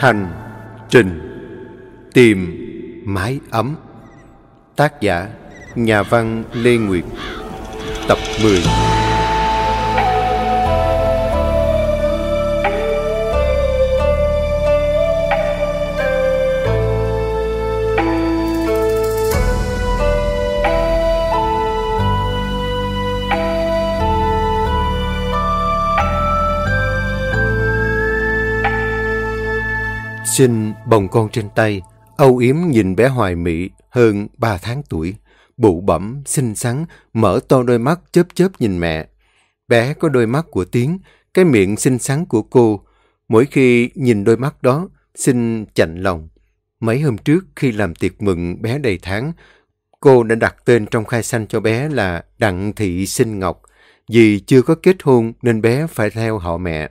Hành trình tìm mái ấm. Tác giả Nhà văn Lê Nguyệt. Tập 10 Sinh bồng con trên tay, âu yếm nhìn bé hoài mỹ hơn ba tháng tuổi, bụ bẩm, xinh xắn, mở to đôi mắt chớp chớp nhìn mẹ. Bé có đôi mắt của Tiến, cái miệng xinh xắn của cô. Mỗi khi nhìn đôi mắt đó, xin chạnh lòng. Mấy hôm trước khi làm tiệc mừng bé đầy tháng, cô đã đặt tên trong khai sanh cho bé là Đặng Thị Sinh Ngọc. Vì chưa có kết hôn nên bé phải theo họ mẹ.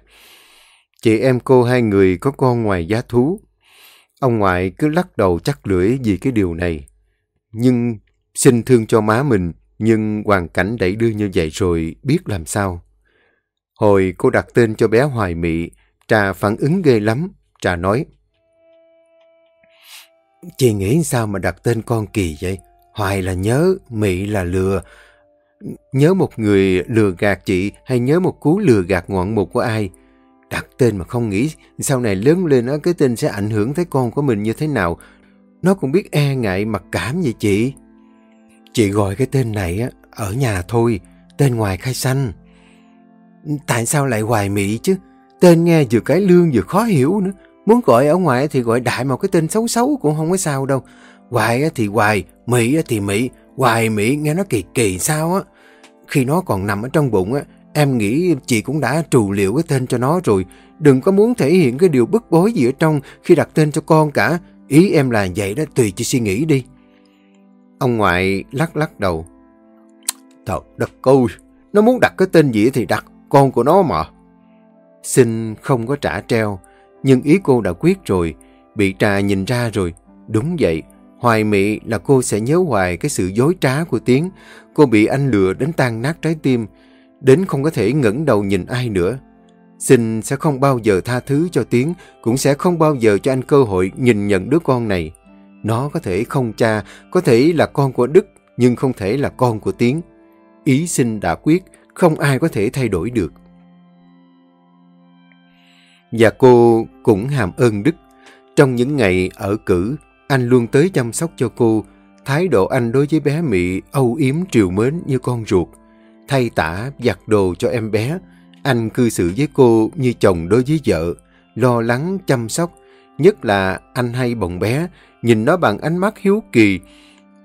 Chị em cô hai người có con ngoài giá thú. Ông ngoại cứ lắc đầu chắc lưỡi vì cái điều này. Nhưng xin thương cho má mình, nhưng hoàn cảnh đẩy đưa như vậy rồi biết làm sao. Hồi cô đặt tên cho bé Hoài Mị, Trà phản ứng ghê lắm. Trà nói, Chị nghĩ sao mà đặt tên con kỳ vậy? Hoài là nhớ, Mị là lừa. Nhớ một người lừa gạt chị hay nhớ một cú lừa gạt ngoạn mục của ai? Đặt tên mà không nghĩ sau này lớn lên á cái tên sẽ ảnh hưởng tới con của mình như thế nào. Nó cũng biết e ngại mặc cảm vậy chị. Chị gọi cái tên này á ở nhà thôi, tên ngoài khai xanh. Tại sao lại hoài mỹ chứ? Tên nghe vừa cái lương vừa khó hiểu nữa. Muốn gọi ở ngoài thì gọi đại một cái tên xấu xấu cũng không có sao đâu. Hoài thì hoài, mỹ thì mỹ, hoài mỹ nghe nó kỳ kỳ sao á. Khi nó còn nằm ở trong bụng á, Em nghĩ chị cũng đã trù liệu cái tên cho nó rồi. Đừng có muốn thể hiện cái điều bức bối gì ở trong khi đặt tên cho con cả. Ý em là vậy đó, tùy chị suy nghĩ đi. Ông ngoại lắc lắc đầu. Thật đất câu, nó muốn đặt cái tên gì thì đặt, con của nó mà. Xin không có trả treo, nhưng ý cô đã quyết rồi, bị trà nhìn ra rồi. Đúng vậy, hoài mị là cô sẽ nhớ hoài cái sự dối trá của Tiến. Cô bị anh lừa đến tan nát trái tim, đến không có thể ngẩng đầu nhìn ai nữa. Xin sẽ không bao giờ tha thứ cho Tiến, cũng sẽ không bao giờ cho anh cơ hội nhìn nhận đứa con này. Nó có thể không cha, có thể là con của Đức, nhưng không thể là con của Tiến. Ý xin đã quyết, không ai có thể thay đổi được. Và cô cũng hàm ơn Đức. Trong những ngày ở cử, anh luôn tới chăm sóc cho cô. Thái độ anh đối với bé Mỹ âu yếm triều mến như con ruột thay tả giặt đồ cho em bé. Anh cư xử với cô như chồng đối với vợ, lo lắng chăm sóc. Nhất là anh hay bồng bé, nhìn nó bằng ánh mắt hiếu kỳ,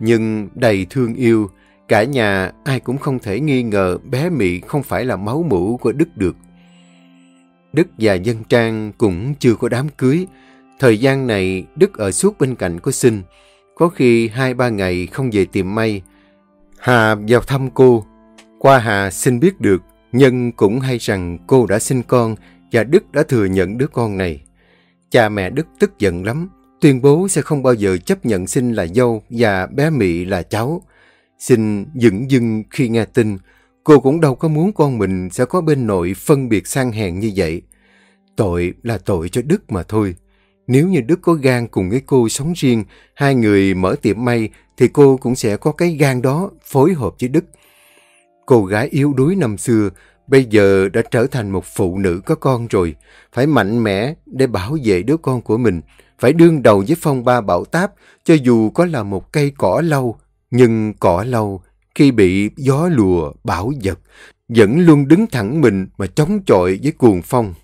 nhưng đầy thương yêu. Cả nhà ai cũng không thể nghi ngờ bé mỹ không phải là máu mũ của Đức được. Đức và Dân Trang cũng chưa có đám cưới. Thời gian này Đức ở suốt bên cạnh của Sinh. Có khi hai ba ngày không về tìm may. Hà vào thăm cô, qua Hà xin biết được, Nhân cũng hay rằng cô đã sinh con và Đức đã thừa nhận đứa con này. Cha mẹ Đức tức giận lắm, tuyên bố sẽ không bao giờ chấp nhận sinh là dâu và bé mỹ là cháu. Xin dững dưng khi nghe tin, cô cũng đâu có muốn con mình sẽ có bên nội phân biệt sang hèn như vậy. Tội là tội cho Đức mà thôi. Nếu như Đức có gan cùng với cô sống riêng, hai người mở tiệm may, thì cô cũng sẽ có cái gan đó phối hợp với Đức. Cô gái yếu đuối năm xưa, bây giờ đã trở thành một phụ nữ có con rồi. Phải mạnh mẽ để bảo vệ đứa con của mình. Phải đương đầu với phong ba bão táp, cho dù có là một cây cỏ lâu. Nhưng cỏ lâu, khi bị gió lùa, bão giật, vẫn luôn đứng thẳng mình mà chống chọi với cuồng phong.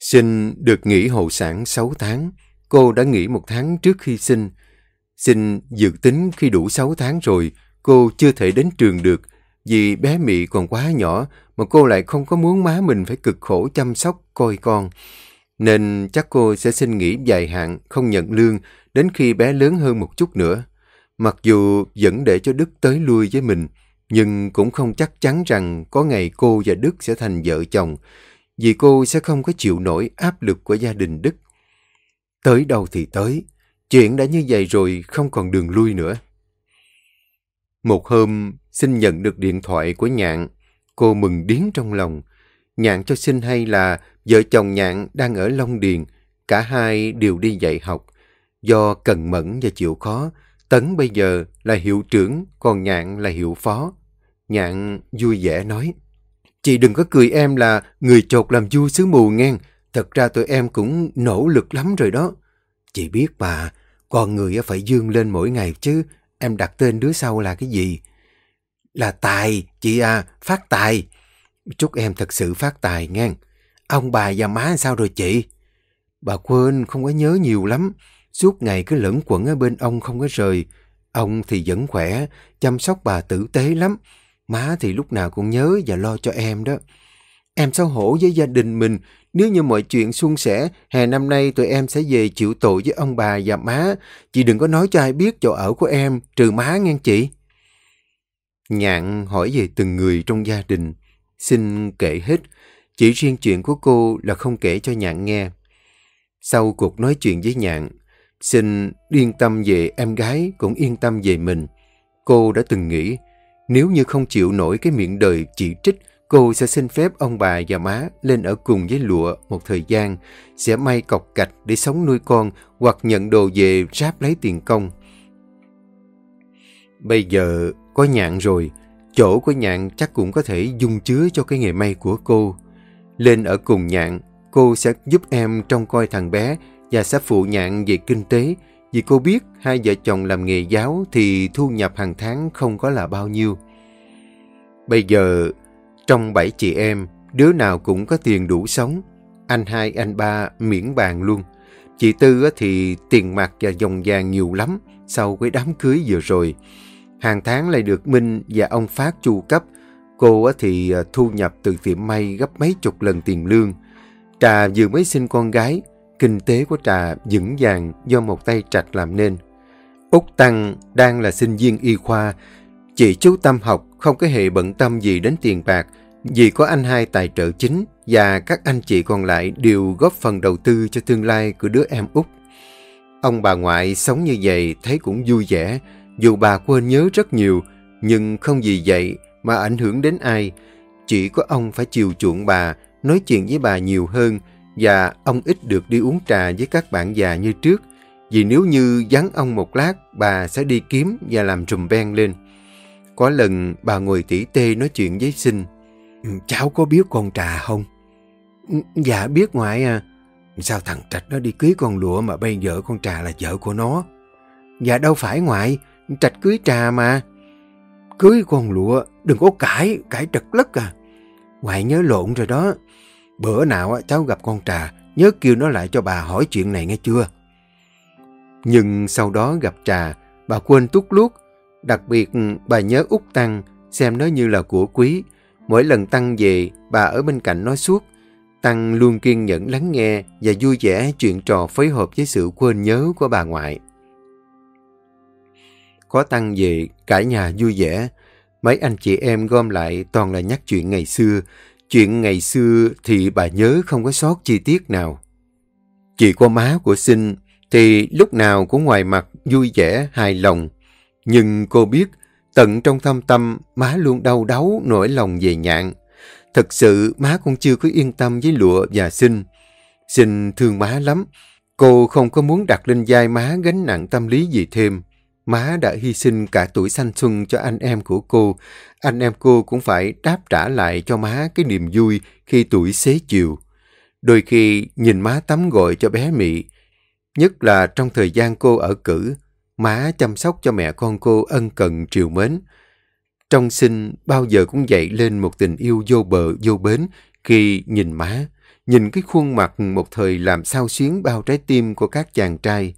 Sinh được nghỉ hậu sản 6 tháng. Cô đã nghỉ một tháng trước khi sinh. Xin dự tính khi đủ 6 tháng rồi, cô chưa thể đến trường được vì bé Mị còn quá nhỏ mà cô lại không có muốn má mình phải cực khổ chăm sóc coi con. Nên chắc cô sẽ xin nghỉ dài hạn, không nhận lương đến khi bé lớn hơn một chút nữa. Mặc dù vẫn để cho Đức tới lui với mình, nhưng cũng không chắc chắn rằng có ngày cô và Đức sẽ thành vợ chồng, vì cô sẽ không có chịu nổi áp lực của gia đình Đức. Tới đâu thì tới, Chuyện đã như vậy rồi không còn đường lui nữa. Một hôm, xin nhận được điện thoại của Nhạn. Cô mừng điến trong lòng. Nhạn cho xin hay là Vợ chồng Nhạn đang ở Long Điền, cả hai đều đi dạy học. Do cần mẫn và chịu khó, Tấn bây giờ là hiệu trưởng, còn Nhạn là hiệu phó. Nhạn vui vẻ nói, Chị đừng có cười em là người chột làm vua xứ mù ngang. Thật ra tụi em cũng nỗ lực lắm rồi đó. Chị biết mà, con người phải dương lên mỗi ngày chứ. Em đặt tên đứa sau là cái gì? Là Tài, chị à, phát tài. Chúc em thật sự phát tài nghe Ông bà và má sao rồi chị? Bà quên không có nhớ nhiều lắm. Suốt ngày cứ lẫn quẩn ở bên ông không có rời. Ông thì vẫn khỏe, chăm sóc bà tử tế lắm. Má thì lúc nào cũng nhớ và lo cho em đó. Em xấu hổ với gia đình mình. Nếu như mọi chuyện suôn sẻ, hè năm nay tụi em sẽ về chịu tội với ông bà và má. Chị đừng có nói cho ai biết chỗ ở của em, trừ má nghe chị. Nhạn hỏi về từng người trong gia đình. Xin kể hết. Chỉ riêng chuyện của cô là không kể cho Nhạn nghe. Sau cuộc nói chuyện với Nhạn, xin yên tâm về em gái cũng yên tâm về mình. Cô đã từng nghĩ nếu như không chịu nổi cái miệng đời chỉ trích, cô sẽ xin phép ông bà và má lên ở cùng với lụa một thời gian, sẽ may cọc cạch để sống nuôi con hoặc nhận đồ về ráp lấy tiền công. Bây giờ có nhạn rồi, chỗ của nhạn chắc cũng có thể dung chứa cho cái nghề may của cô. Lên ở cùng nhạn, cô sẽ giúp em trông coi thằng bé và sẽ phụ nhạn về kinh tế, vì cô biết hai vợ chồng làm nghề giáo thì thu nhập hàng tháng không có là bao nhiêu. Bây giờ, trong bảy chị em, đứa nào cũng có tiền đủ sống. Anh hai, anh ba miễn bàn luôn. Chị Tư thì tiền mặt và dòng vàng nhiều lắm sau cái đám cưới vừa rồi. Hàng tháng lại được Minh và ông Phát chu cấp. Cô thì à, thu nhập từ tiệm may gấp mấy chục lần tiền lương. Trà vừa mới sinh con gái, kinh tế của Trà vững vàng do một tay trạch làm nên. Úc Tăng đang là sinh viên y khoa. Chị chú Tâm học không có hề bận tâm gì đến tiền bạc vì có anh hai tài trợ chính và các anh chị còn lại đều góp phần đầu tư cho tương lai của đứa em út Ông bà ngoại sống như vậy thấy cũng vui vẻ, dù bà quên nhớ rất nhiều, nhưng không vì vậy mà ảnh hưởng đến ai. Chỉ có ông phải chiều chuộng bà, nói chuyện với bà nhiều hơn, và ông ít được đi uống trà với các bạn già như trước, vì nếu như vắng ông một lát, bà sẽ đi kiếm và làm trùm ben lên. Có lần bà ngồi tỉ tê nói chuyện với sinh. Ừ, cháu có biết con trà không? Ừ, dạ biết ngoại à. Sao thằng Trạch nó đi cưới con lụa mà bây giờ con trà là vợ của nó? Dạ đâu phải ngoại, Trạch cưới trà mà. Cưới con lụa, đừng có cãi, cãi trật lất à. Ngoại nhớ lộn rồi đó. Bữa nào cháu gặp con trà, nhớ kêu nó lại cho bà hỏi chuyện này nghe chưa? Nhưng sau đó gặp trà, bà quên tút lút. Đặc biệt, bà nhớ út Tăng, xem nó như là của quý. Mỗi lần Tăng về, bà ở bên cạnh nói suốt. Tăng luôn kiên nhẫn lắng nghe và vui vẻ chuyện trò phối hợp với sự quên nhớ của bà ngoại. Có Tăng về, cả nhà vui vẻ. Mấy anh chị em gom lại toàn là nhắc chuyện ngày xưa. Chuyện ngày xưa thì bà nhớ không có sót chi tiết nào. Chị có má của sinh thì lúc nào cũng ngoài mặt vui vẻ, hài lòng. Nhưng cô biết, tận trong thâm tâm, má luôn đau đáu nỗi lòng về nhạn. Thật sự má cũng chưa có yên tâm với lụa và sinh. Sinh thương má lắm. Cô không có muốn đặt lên vai má gánh nặng tâm lý gì thêm. Má đã hy sinh cả tuổi thanh xuân cho anh em của cô. Anh em cô cũng phải đáp trả lại cho má cái niềm vui khi tuổi xế chiều. Đôi khi nhìn má tắm gội cho bé Mị, nhất là trong thời gian cô ở cử, Má chăm sóc cho mẹ con cô ân cần triều mến. Trong sinh bao giờ cũng dậy lên một tình yêu vô bờ vô bến khi nhìn má, nhìn cái khuôn mặt một thời làm sao xuyến bao trái tim của các chàng trai.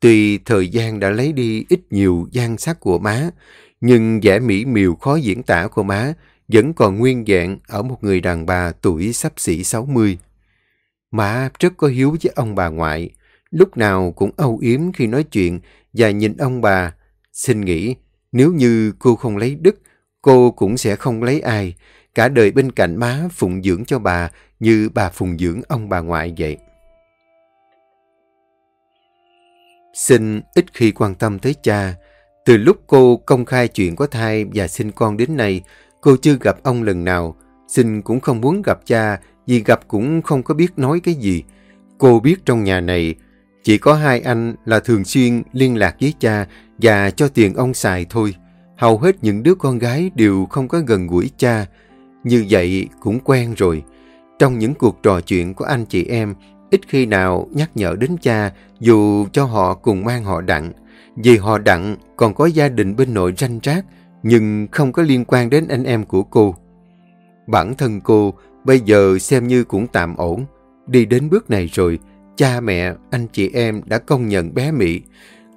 Tuy thời gian đã lấy đi ít nhiều gian sắc của má, nhưng vẻ mỹ miều khó diễn tả của má vẫn còn nguyên vẹn ở một người đàn bà tuổi sắp xỉ 60. Má rất có hiếu với ông bà ngoại, lúc nào cũng âu yếm khi nói chuyện và nhìn ông bà. Xin nghĩ, nếu như cô không lấy Đức, cô cũng sẽ không lấy ai. Cả đời bên cạnh má phụng dưỡng cho bà như bà phụng dưỡng ông bà ngoại vậy. Sinh ít khi quan tâm tới cha. Từ lúc cô công khai chuyện có thai và sinh con đến nay, cô chưa gặp ông lần nào. Sinh cũng không muốn gặp cha vì gặp cũng không có biết nói cái gì. Cô biết trong nhà này chỉ có hai anh là thường xuyên liên lạc với cha và cho tiền ông xài thôi. Hầu hết những đứa con gái đều không có gần gũi cha. Như vậy cũng quen rồi. Trong những cuộc trò chuyện của anh chị em, ít khi nào nhắc nhở đến cha dù cho họ cùng mang họ đặng. Vì họ đặng còn có gia đình bên nội ranh rác, nhưng không có liên quan đến anh em của cô. Bản thân cô bây giờ xem như cũng tạm ổn. Đi đến bước này rồi, cha mẹ, anh chị em đã công nhận bé Mỹ.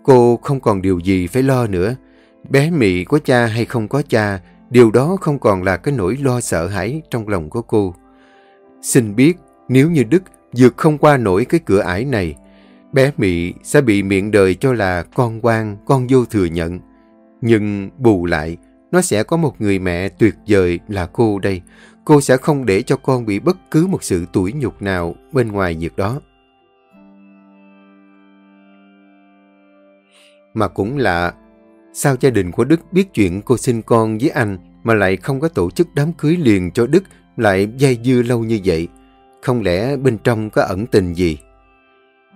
Cô không còn điều gì phải lo nữa. Bé Mỹ có cha hay không có cha, điều đó không còn là cái nỗi lo sợ hãi trong lòng của cô. Xin biết, nếu như Đức vượt không qua nổi cái cửa ải này, bé Mỹ sẽ bị miệng đời cho là con quan, con vô thừa nhận. Nhưng bù lại, nó sẽ có một người mẹ tuyệt vời là cô đây. Cô sẽ không để cho con bị bất cứ một sự tủi nhục nào bên ngoài việc đó. Mà cũng là sao gia đình của Đức biết chuyện cô sinh con với anh mà lại không có tổ chức đám cưới liền cho Đức lại dây dưa lâu như vậy. Không lẽ bên trong có ẩn tình gì?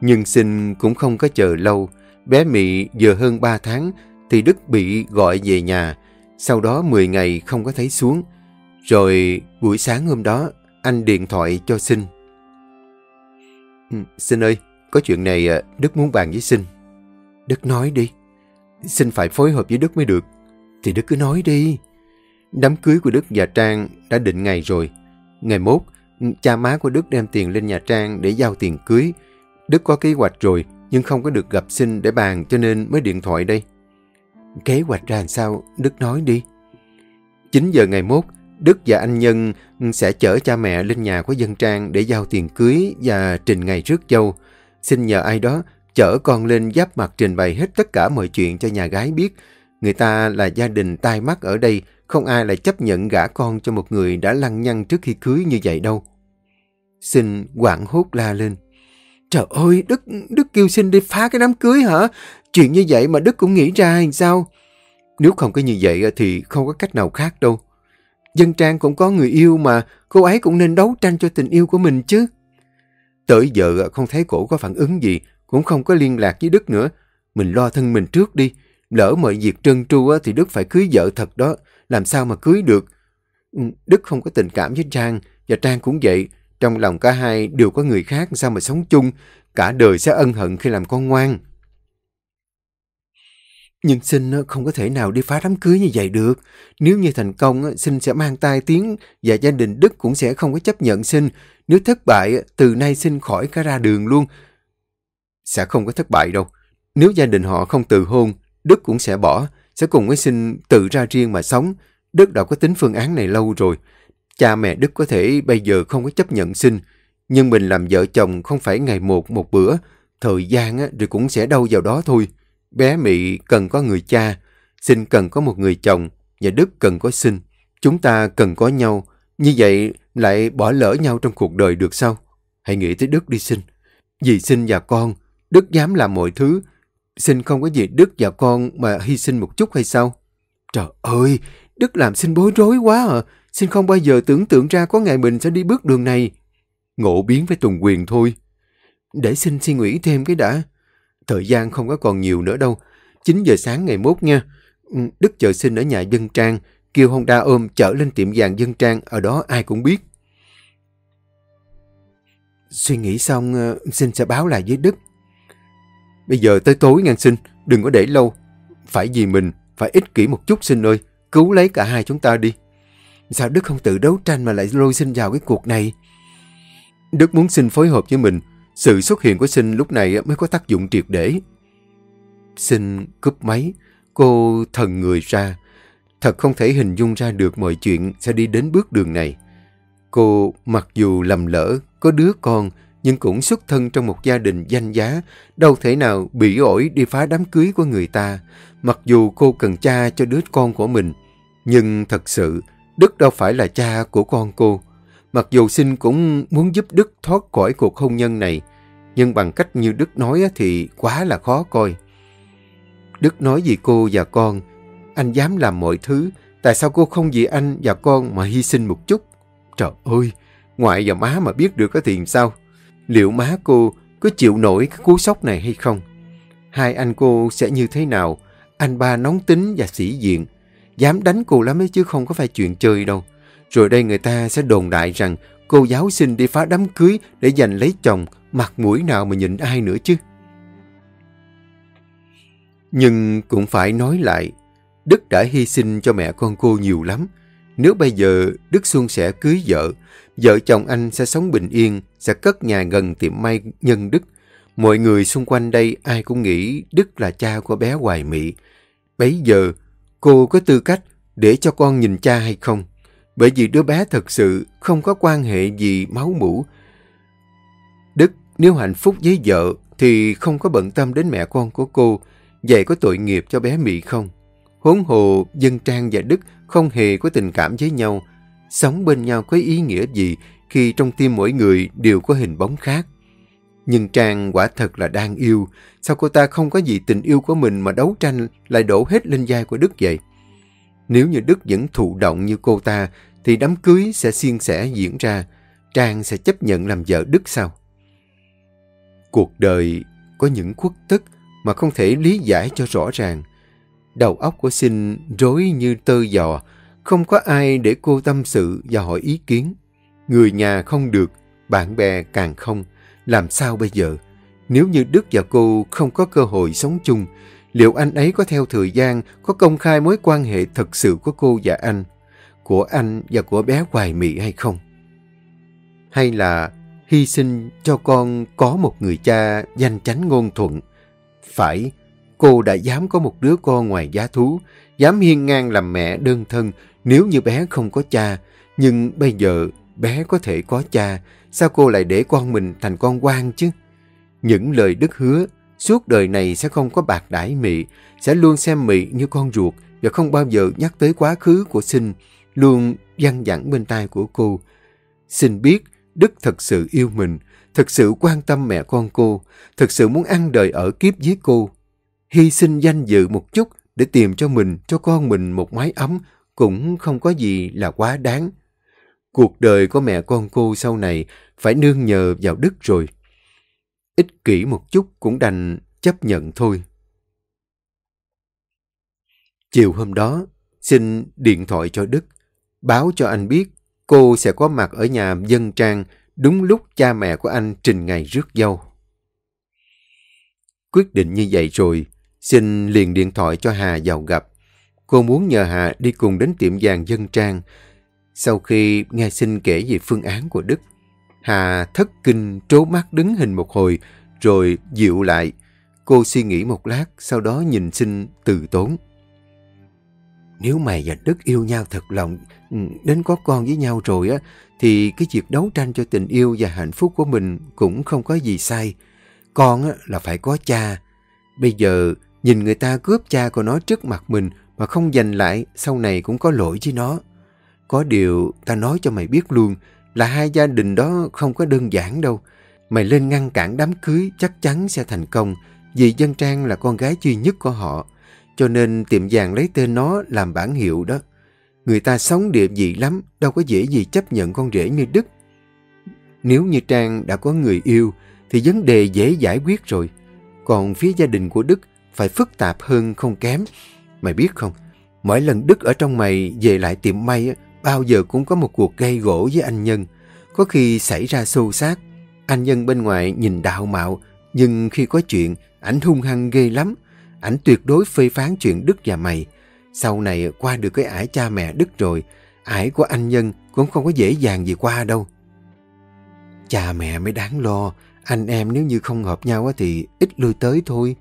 Nhưng sinh cũng không có chờ lâu. Bé Mị vừa hơn 3 tháng thì Đức bị gọi về nhà. Sau đó 10 ngày không có thấy xuống. Rồi buổi sáng hôm đó anh điện thoại cho Sinh. Ừ, sinh ơi, có chuyện này ờ, Đức muốn bàn với Sinh. Đức nói đi. xin phải phối hợp với Đức mới được. Thì Đức cứ nói đi. Đám cưới của Đức và Trang đã định ngày rồi. Ngày mốt, cha má của Đức đem tiền lên nhà Trang để giao tiền cưới. Đức có kế hoạch rồi, nhưng không có được gặp Sinh để bàn cho nên mới điện thoại đây. Kế hoạch ra làm sao? Đức nói đi. 9 giờ ngày mốt, Đức và anh Nhân sẽ chở cha mẹ lên nhà của dân Trang để giao tiền cưới và trình ngày rước dâu. Xin nhờ ai đó chở con lên giáp mặt trình bày hết tất cả mọi chuyện cho nhà gái biết. Người ta là gia đình tai mắt ở đây, không ai lại chấp nhận gả con cho một người đã lăng nhăng trước khi cưới như vậy đâu. Xin quảng hốt la lên. Trời ơi, Đức Đức kêu xin đi phá cái đám cưới hả? Chuyện như vậy mà Đức cũng nghĩ ra hay sao? Nếu không có như vậy thì không có cách nào khác đâu. Dân Trang cũng có người yêu mà, cô ấy cũng nên đấu tranh cho tình yêu của mình chứ. Tới giờ không thấy cổ có phản ứng gì, cũng không có liên lạc với Đức nữa. Mình lo thân mình trước đi. Lỡ mọi việc trơn tru á thì Đức phải cưới vợ thật đó. Làm sao mà cưới được? Ừ, Đức không có tình cảm với Trang, và Trang cũng vậy. Trong lòng cả hai đều có người khác, sao mà sống chung. Cả đời sẽ ân hận khi làm con ngoan. Nhưng Sinh không có thể nào đi phá đám cưới như vậy được. Nếu như thành công, Sinh sẽ mang tai tiếng và gia đình Đức cũng sẽ không có chấp nhận Sinh. Nếu thất bại, từ nay Sinh khỏi cả ra đường luôn. Sẽ không có thất bại đâu. Nếu gia đình họ không từ hôn, Đức cũng sẽ bỏ, sẽ cùng với Sinh tự ra riêng mà sống. Đức đã có tính phương án này lâu rồi. Cha mẹ Đức có thể bây giờ không có chấp nhận Sinh, nhưng mình làm vợ chồng không phải ngày một một bữa. Thời gian rồi cũng sẽ đâu vào đó thôi. Bé Mị cần có người cha, Sinh cần có một người chồng, và Đức cần có Sinh. Chúng ta cần có nhau, như vậy lại bỏ lỡ nhau trong cuộc đời được sao? Hãy nghĩ tới Đức đi Sinh. Vì Sinh và con, Đức dám làm mọi thứ. xin không có gì Đức và con mà hy sinh một chút hay sao? Trời ơi, Đức làm xin bối rối quá à. xin không bao giờ tưởng tượng ra có ngày mình sẽ đi bước đường này. Ngộ biến với Tùng Quyền thôi. Để xin suy nghĩ thêm cái đã. Thời gian không có còn nhiều nữa đâu. 9 giờ sáng ngày mốt nha. Ừ, Đức chờ xin ở nhà dân trang. Kêu Honda ôm chở lên tiệm vàng dân trang. Ở đó ai cũng biết. Suy nghĩ xong, ờ, xin sẽ báo lại với Đức. Bây giờ tới tối ngang Sinh, đừng có để lâu. Phải vì mình, phải ích kỷ một chút Sinh ơi. Cứu lấy cả hai chúng ta đi. Sao Đức không tự đấu tranh mà lại lôi Sinh vào cái cuộc này? Đức muốn Sinh phối hợp với mình. Sự xuất hiện của Sinh lúc này mới có tác dụng triệt để. Sinh cúp máy, cô thần người ra. Thật không thể hình dung ra được mọi chuyện sẽ đi đến bước đường này. Cô mặc dù lầm lỡ, có đứa con, nhưng cũng xuất thân trong một gia đình danh giá, đâu thể nào bị ổi đi phá đám cưới của người ta. Mặc dù cô cần cha cho đứa con của mình, nhưng thật sự Đức đâu phải là cha của con cô. Mặc dù xin cũng muốn giúp Đức thoát khỏi cuộc hôn nhân này, nhưng bằng cách như Đức nói thì quá là khó coi. Đức nói vì cô và con, anh dám làm mọi thứ, tại sao cô không vì anh và con mà hy sinh một chút? Trời ơi, Ngoại và má mà biết được có thì sao? Liệu má cô có chịu nổi cái cú sốc này hay không? Hai anh cô sẽ như thế nào? Anh ba nóng tính và sĩ diện. Dám đánh cô lắm ấy chứ không có phải chuyện chơi đâu. Rồi đây người ta sẽ đồn đại rằng cô giáo sinh đi phá đám cưới để giành lấy chồng. Mặt mũi nào mà nhìn ai nữa chứ? Nhưng cũng phải nói lại, Đức đã hy sinh cho mẹ con cô nhiều lắm. Nếu bây giờ Đức Xuân sẽ cưới vợ, vợ chồng anh sẽ sống bình yên, sẽ cất nhà gần tiệm may nhân Đức. Mọi người xung quanh đây ai cũng nghĩ Đức là cha của bé Hoài Mỹ. Bấy giờ, cô có tư cách để cho con nhìn cha hay không? Bởi vì đứa bé thật sự không có quan hệ gì máu mủ. Đức nếu hạnh phúc với vợ thì không có bận tâm đến mẹ con của cô. Vậy có tội nghiệp cho bé Mỹ không? Huống hồ, Dân Trang và Đức không hề có tình cảm với nhau. Sống bên nhau có ý nghĩa gì khi trong tim mỗi người đều có hình bóng khác? Nhưng Trang quả thật là đang yêu. Sao cô ta không có gì tình yêu của mình mà đấu tranh lại đổ hết lên vai của Đức vậy? Nếu như Đức vẫn thụ động như cô ta, thì đám cưới sẽ xiên sẻ diễn ra. Trang sẽ chấp nhận làm vợ Đức sao? Cuộc đời có những khuất tức mà không thể lý giải cho rõ ràng. Đầu óc của Sinh rối như tơ giò, không có ai để cô tâm sự và hỏi ý kiến. Người nhà không được, bạn bè càng không. Làm sao bây giờ? Nếu như Đức và cô không có cơ hội sống chung, liệu anh ấy có theo thời gian có công khai mối quan hệ thật sự của cô và anh, của anh và của bé Hoài Mỹ hay không? Hay là hy sinh cho con có một người cha danh chánh ngôn thuận? Phải, cô đã dám có một đứa con ngoài giá thú, dám hiên ngang làm mẹ đơn thân nếu như bé không có cha. Nhưng bây giờ bé có thể có cha, sao cô lại để con mình thành con quan chứ? Những lời Đức hứa, suốt đời này sẽ không có bạc đãi Mị, sẽ luôn xem Mị như con ruột và không bao giờ nhắc tới quá khứ của sinh, luôn văng vẳng bên tai của cô. Xin biết, Đức thật sự yêu mình, thật sự quan tâm mẹ con cô, thật sự muốn ăn đời ở kiếp với cô. Hy sinh danh dự một chút để tìm cho mình, cho con mình một mái ấm cũng không có gì là quá đáng. Cuộc đời của mẹ con cô sau này phải nương nhờ vào Đức rồi. Ích kỷ một chút cũng đành chấp nhận thôi. Chiều hôm đó, xin điện thoại cho Đức, báo cho anh biết cô sẽ có mặt ở nhà dân trang đúng lúc cha mẹ của anh trình ngày rước dâu. Quyết định như vậy rồi, xin liền điện thoại cho Hà vào gặp. Cô muốn nhờ Hà đi cùng đến tiệm vàng dân trang. Sau khi nghe xin kể về phương án của Đức, Hà thất kinh trố mắt đứng hình một hồi, rồi dịu lại. Cô suy nghĩ một lát, sau đó nhìn xin từ tốn. Nếu mày và Đức yêu nhau thật lòng, ừ, đến có con với nhau rồi á, thì cái việc đấu tranh cho tình yêu và hạnh phúc của mình cũng không có gì sai. Con á, là phải có cha. Bây giờ nhìn người ta cướp cha của nó trước mặt mình mà không giành lại, sau này cũng có lỗi với nó. Có điều ta nói cho mày biết luôn là hai gia đình đó không có đơn giản đâu. Mày lên ngăn cản đám cưới chắc chắn sẽ thành công vì Dân Trang là con gái duy nhất của họ. Cho nên tiệm vàng lấy tên nó làm bản hiệu đó. Người ta sống địa vị lắm, đâu có dễ gì chấp nhận con rể như Đức. Nếu như Trang đã có người yêu, thì vấn đề dễ giải quyết rồi. Còn phía gia đình của Đức phải phức tạp hơn không kém. Mày biết không, mỗi lần Đức ở trong mày về lại tiệm may, bao giờ cũng có một cuộc gây gỗ với anh Nhân. Có khi xảy ra xô xát. Anh Nhân bên ngoài nhìn đạo mạo, nhưng khi có chuyện, ảnh hung hăng ghê lắm. Ảnh tuyệt đối phê phán chuyện Đức và mày. Sau này qua được cái ải cha mẹ Đức rồi, ải của anh Nhân cũng không có dễ dàng gì qua đâu. Cha mẹ mới đáng lo, anh em nếu như không hợp nhau thì ít lui tới thôi.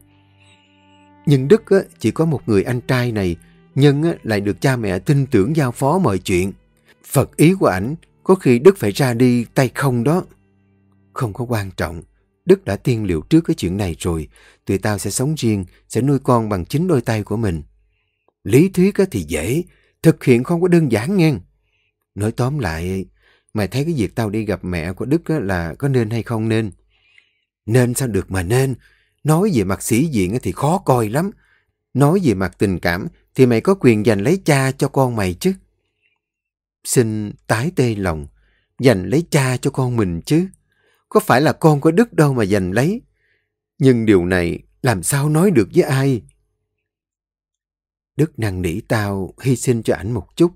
Nhưng Đức chỉ có một người anh trai này, Nhân lại được cha mẹ tin tưởng giao phó mọi chuyện. Phật ý của ảnh, có khi Đức phải ra đi tay không đó. Không có quan trọng, Đức đã tiên liệu trước cái chuyện này rồi, tụi tao sẽ sống riêng, sẽ nuôi con bằng chính đôi tay của mình. Lý thuyết thì dễ, thực hiện không có đơn giản nghe. Nói tóm lại, mày thấy cái việc tao đi gặp mẹ của Đức là có nên hay không nên? Nên sao được mà nên? Nói về mặt sĩ diện thì khó coi lắm. Nói về mặt tình cảm thì mày có quyền giành lấy cha cho con mày chứ. Xin tái tê lòng. giành lấy cha cho con mình chứ. Có phải là con có đức đâu mà giành lấy. Nhưng điều này làm sao nói được với ai? Đức năn nỉ tao hy sinh cho ảnh một chút,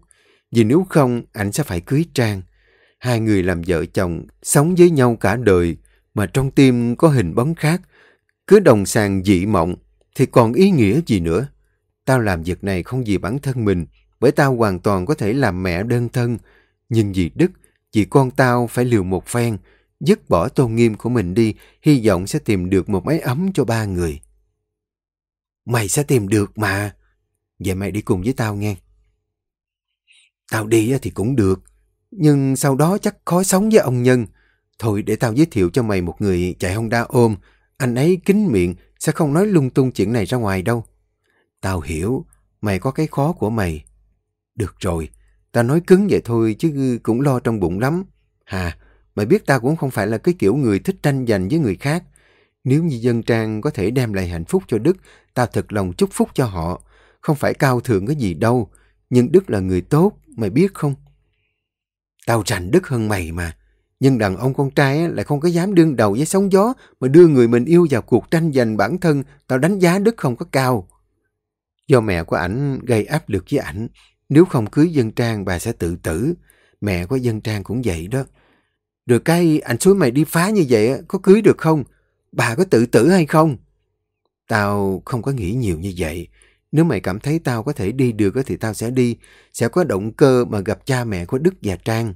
vì nếu không ảnh sẽ phải cưới Trang. Hai người làm vợ chồng, sống với nhau cả đời, mà trong tim có hình bóng khác. Cứ đồng sàng dị mộng, thì còn ý nghĩa gì nữa? Tao làm việc này không vì bản thân mình, bởi tao hoàn toàn có thể làm mẹ đơn thân. Nhưng vì Đức, vì con tao phải liều một phen, dứt bỏ tôn nghiêm của mình đi, hy vọng sẽ tìm được một mái ấm cho ba người. Mày sẽ tìm được mà. Vậy mày đi cùng với tao nghe. Tao đi thì cũng được, nhưng sau đó chắc khó sống với ông Nhân. Thôi để tao giới thiệu cho mày một người chạy Honda ôm. Anh ấy kín miệng, sẽ không nói lung tung chuyện này ra ngoài đâu. Tao hiểu, mày có cái khó của mày. Được rồi, tao nói cứng vậy thôi chứ cũng lo trong bụng lắm. Hà, mày biết tao cũng không phải là cái kiểu người thích tranh giành với người khác. Nếu như dân trang có thể đem lại hạnh phúc cho Đức, tao thật lòng chúc phúc cho họ. Không phải cao thượng cái gì đâu, nhưng Đức là người tốt, mày biết không? Tao rành Đức hơn mày mà. Nhưng đàn ông con trai lại không có dám đương đầu với sóng gió mà đưa người mình yêu vào cuộc tranh giành bản thân, tao đánh giá Đức không có cao. Do mẹ của ảnh gây áp lực với ảnh, nếu không cưới dân trang bà sẽ tự tử. Mẹ của dân trang cũng vậy đó. Rồi cái anh suối mày đi phá như vậy có cưới được không? Bà có tự tử hay không? Tao không có nghĩ nhiều như vậy. Nếu mày cảm thấy tao có thể đi được thì tao sẽ đi. Sẽ có động cơ mà gặp cha mẹ của Đức và Trang.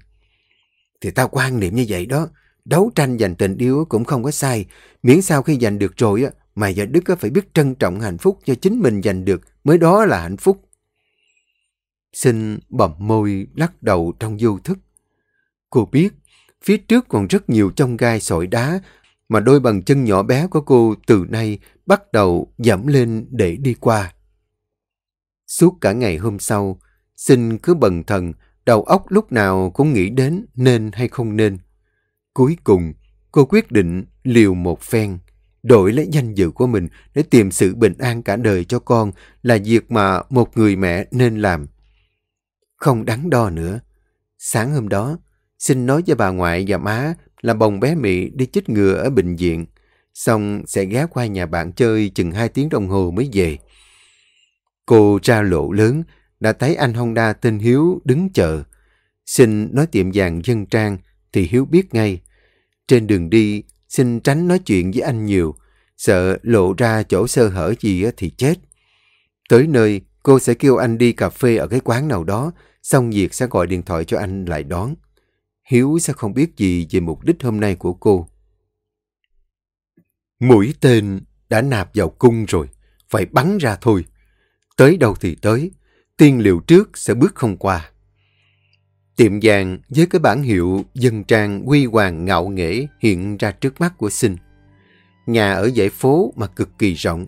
Thì tao quan niệm như vậy đó. Đấu tranh giành tình yêu cũng không có sai. Miễn sao khi giành được rồi, mày và Đức phải biết trân trọng hạnh phúc cho chính mình giành được. Mới đó là hạnh phúc. sinh bầm môi lắc đầu trong vô thức. Cô biết, phía trước còn rất nhiều trong gai sỏi đá mà đôi bàn chân nhỏ bé của cô từ nay bắt đầu dẫm lên để đi qua. Suốt cả ngày hôm sau, sinh cứ bần thần, đầu óc lúc nào cũng nghĩ đến nên hay không nên. Cuối cùng, cô quyết định liều một phen, đổi lấy danh dự của mình để tìm sự bình an cả đời cho con là việc mà một người mẹ nên làm. Không đắn đo nữa. Sáng hôm đó, xin nói với bà ngoại và má là bồng bé Mị đi chích ngừa ở bệnh viện, xong sẽ ghé qua nhà bạn chơi chừng hai tiếng đồng hồ mới về. Cô ra lộ lớn, đã thấy anh Honda tên Hiếu đứng chờ. Xin nói tiệm vàng dân trang thì Hiếu biết ngay. Trên đường đi, xin tránh nói chuyện với anh nhiều, sợ lộ ra chỗ sơ hở gì thì chết. Tới nơi, cô sẽ kêu anh đi cà phê ở cái quán nào đó, xong việc sẽ gọi điện thoại cho anh lại đón. Hiếu sẽ không biết gì về mục đích hôm nay của cô. Mũi tên đã nạp vào cung rồi, phải bắn ra thôi. Tới đâu thì tới, tiên liệu trước sẽ bước không qua. Tiệm vàng với cái bản hiệu dân trang quy hoàng ngạo nghễ hiện ra trước mắt của sinh. Nhà ở dãy phố mà cực kỳ rộng.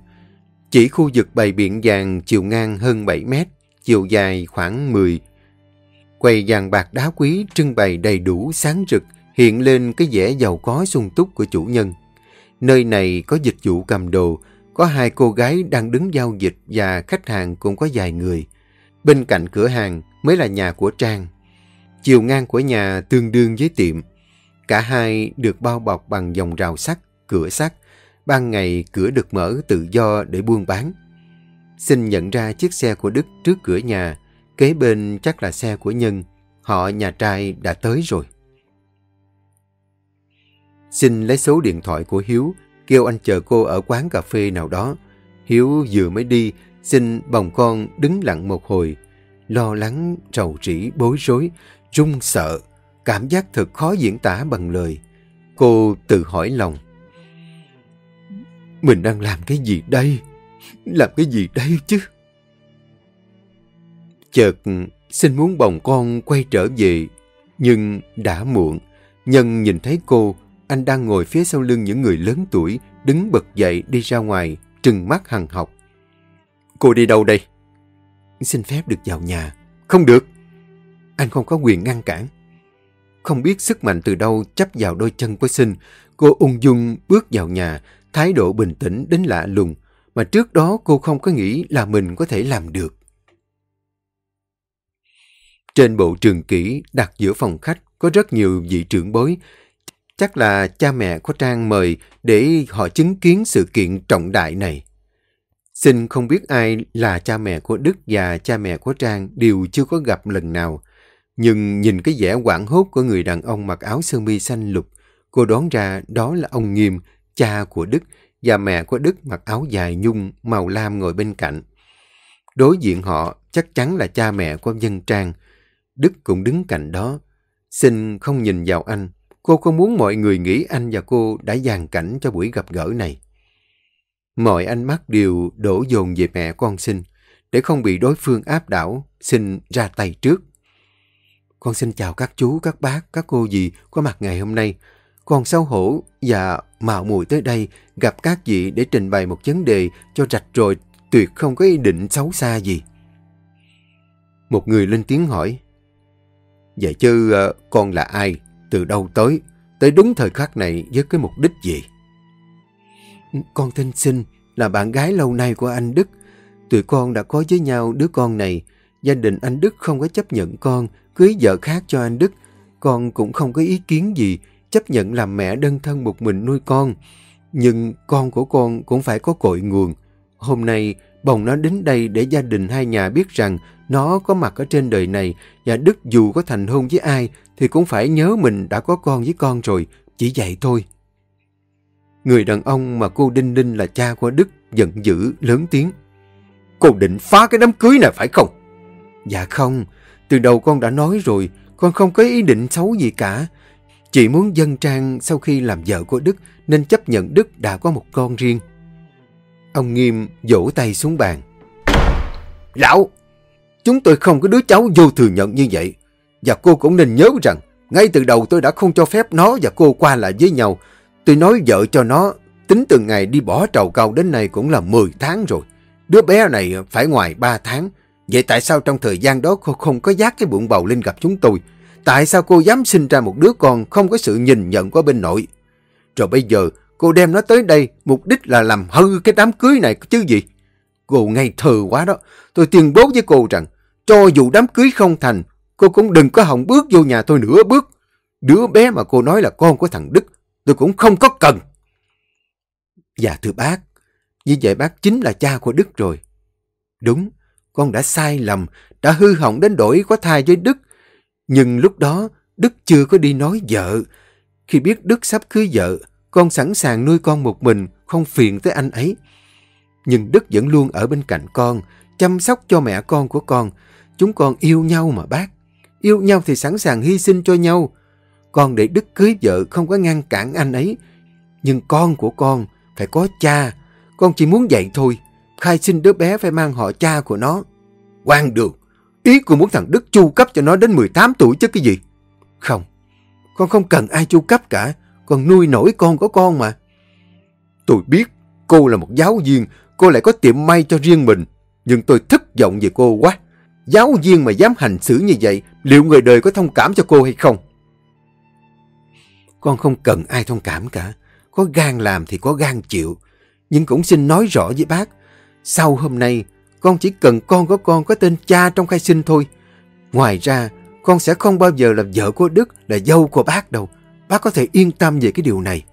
Chỉ khu vực bày biện vàng chiều ngang hơn 7 mét, chiều dài khoảng 10. Quầy vàng bạc đá quý trưng bày đầy đủ sáng rực, hiện lên cái vẻ giàu có sung túc của chủ nhân. Nơi này có dịch vụ cầm đồ, có hai cô gái đang đứng giao dịch và khách hàng cũng có vài người. Bên cạnh cửa hàng mới là nhà của Trang. Chiều ngang của nhà tương đương với tiệm. Cả hai được bao bọc bằng dòng rào sắt, cửa sắt. Ban ngày cửa được mở tự do để buôn bán. Xin nhận ra chiếc xe của Đức trước cửa nhà. Kế bên chắc là xe của Nhân. Họ nhà trai đã tới rồi. Xin lấy số điện thoại của Hiếu, kêu anh chờ cô ở quán cà phê nào đó. Hiếu vừa mới đi, xin bồng con đứng lặng một hồi. Lo lắng, trầu trĩ, bối rối, run sợ, cảm giác thật khó diễn tả bằng lời. Cô tự hỏi lòng. Mình đang làm cái gì đây? Làm cái gì đây chứ? Chợt, xin muốn bồng con quay trở về, nhưng đã muộn. Nhân nhìn thấy cô, anh đang ngồi phía sau lưng những người lớn tuổi, đứng bật dậy đi ra ngoài, trừng mắt hằng học. Cô đi đâu đây? Xin phép được vào nhà. Không được. Anh không có quyền ngăn cản. Không biết sức mạnh từ đâu chấp vào đôi chân của sinh, cô ung dung bước vào nhà, thái độ bình tĩnh đến lạ lùng, mà trước đó cô không có nghĩ là mình có thể làm được. Trên bộ trường kỷ đặt giữa phòng khách có rất nhiều vị trưởng bối. Chắc là cha mẹ của Trang mời để họ chứng kiến sự kiện trọng đại này. Xin không biết ai là cha mẹ của Đức và cha mẹ của Trang đều chưa có gặp lần nào. Nhưng nhìn cái vẻ quảng hốt của người đàn ông mặc áo sơ mi xanh lục, cô đoán ra đó là ông Nghiêm, cha của Đức, và mẹ của Đức mặc áo dài nhung màu lam ngồi bên cạnh. Đối diện họ chắc chắn là cha mẹ của dân Trang. Đức cũng đứng cạnh đó. Xin không nhìn vào anh. Cô không muốn mọi người nghĩ anh và cô đã dàn cảnh cho buổi gặp gỡ này. Mọi ánh mắt đều đổ dồn về mẹ con xin. Để không bị đối phương áp đảo, xin ra tay trước. Con xin chào các chú, các bác, các cô dì có mặt ngày hôm nay. Con xấu hổ và mạo muội tới đây gặp các vị để trình bày một vấn đề cho rạch rồi tuyệt không có ý định xấu xa gì. Một người lên tiếng hỏi. Vậy chứ ờ, con là ai? Từ đâu tới? Tới đúng thời khắc này với cái mục đích gì? Con tên Sinh là bạn gái lâu nay của anh Đức. Tụi con đã có với nhau đứa con này. Gia đình anh Đức không có chấp nhận con cưới vợ khác cho anh Đức. Con cũng không có ý kiến gì chấp nhận làm mẹ đơn thân một mình nuôi con. Nhưng con của con cũng phải có cội nguồn. Hôm nay, bồng nó đến đây để gia đình hai nhà biết rằng nó có mặt ở trên đời này và Đức dù có thành hôn với ai thì cũng phải nhớ mình đã có con với con rồi, chỉ vậy thôi. Người đàn ông mà cô Đinh ninh là cha của Đức giận dữ, lớn tiếng. Cô định phá cái đám cưới này phải không? Dạ không, từ đầu con đã nói rồi, con không có ý định xấu gì cả. Chỉ muốn dân trang sau khi làm vợ của Đức nên chấp nhận Đức đã có một con riêng. Ông Nghiêm vỗ tay xuống bàn. Lão, chúng tôi không có đứa cháu vô thừa nhận như vậy. Và cô cũng nên nhớ rằng, ngay từ đầu tôi đã không cho phép nó và cô qua lại với nhau. Tôi nói vợ cho nó, tính từ ngày đi bỏ trầu cao đến nay cũng là 10 tháng rồi. Đứa bé này phải ngoài 3 tháng. Vậy tại sao trong thời gian đó cô không có dắt cái bụng bầu lên gặp chúng tôi? Tại sao cô dám sinh ra một đứa con không có sự nhìn nhận của bên nội? Rồi bây giờ cô đem nó tới đây mục đích là làm hư cái đám cưới này chứ gì? Cô ngây thơ quá đó. Tôi tuyên bố với cô rằng cho dù đám cưới không thành cô cũng đừng có hỏng bước vô nhà tôi nửa bước. Đứa bé mà cô nói là con của thằng Đức tôi cũng không có cần. Dạ thưa bác, như vậy bác chính là cha của Đức rồi. Đúng, con đã sai lầm, đã hư hỏng đến đổi có thai với Đức. Nhưng lúc đó, Đức chưa có đi nói vợ. Khi biết Đức sắp cưới vợ, con sẵn sàng nuôi con một mình, không phiền tới anh ấy. Nhưng Đức vẫn luôn ở bên cạnh con, chăm sóc cho mẹ con của con. Chúng con yêu nhau mà bác. Yêu nhau thì sẵn sàng hy sinh cho nhau. Con để Đức cưới vợ không có ngăn cản anh ấy. Nhưng con của con phải có cha. Con chỉ muốn vậy thôi. Khai sinh đứa bé phải mang họ cha của nó. Quan được. Ý của muốn thằng Đức chu cấp cho nó đến 18 tuổi chứ cái gì? Không. Con không cần ai chu cấp cả. Con nuôi nổi con của con mà. Tôi biết cô là một giáo viên. Cô lại có tiệm may cho riêng mình. Nhưng tôi thất vọng về cô quá. Giáo viên mà dám hành xử như vậy, liệu người đời có thông cảm cho cô hay không? Con không cần ai thông cảm cả. Có gan làm thì có gan chịu. Nhưng cũng xin nói rõ với bác. Sau hôm nay, con chỉ cần con có con có tên cha trong khai sinh thôi. Ngoài ra, con sẽ không bao giờ là vợ của Đức, là dâu của bác đâu. Bác có thể yên tâm về cái điều này.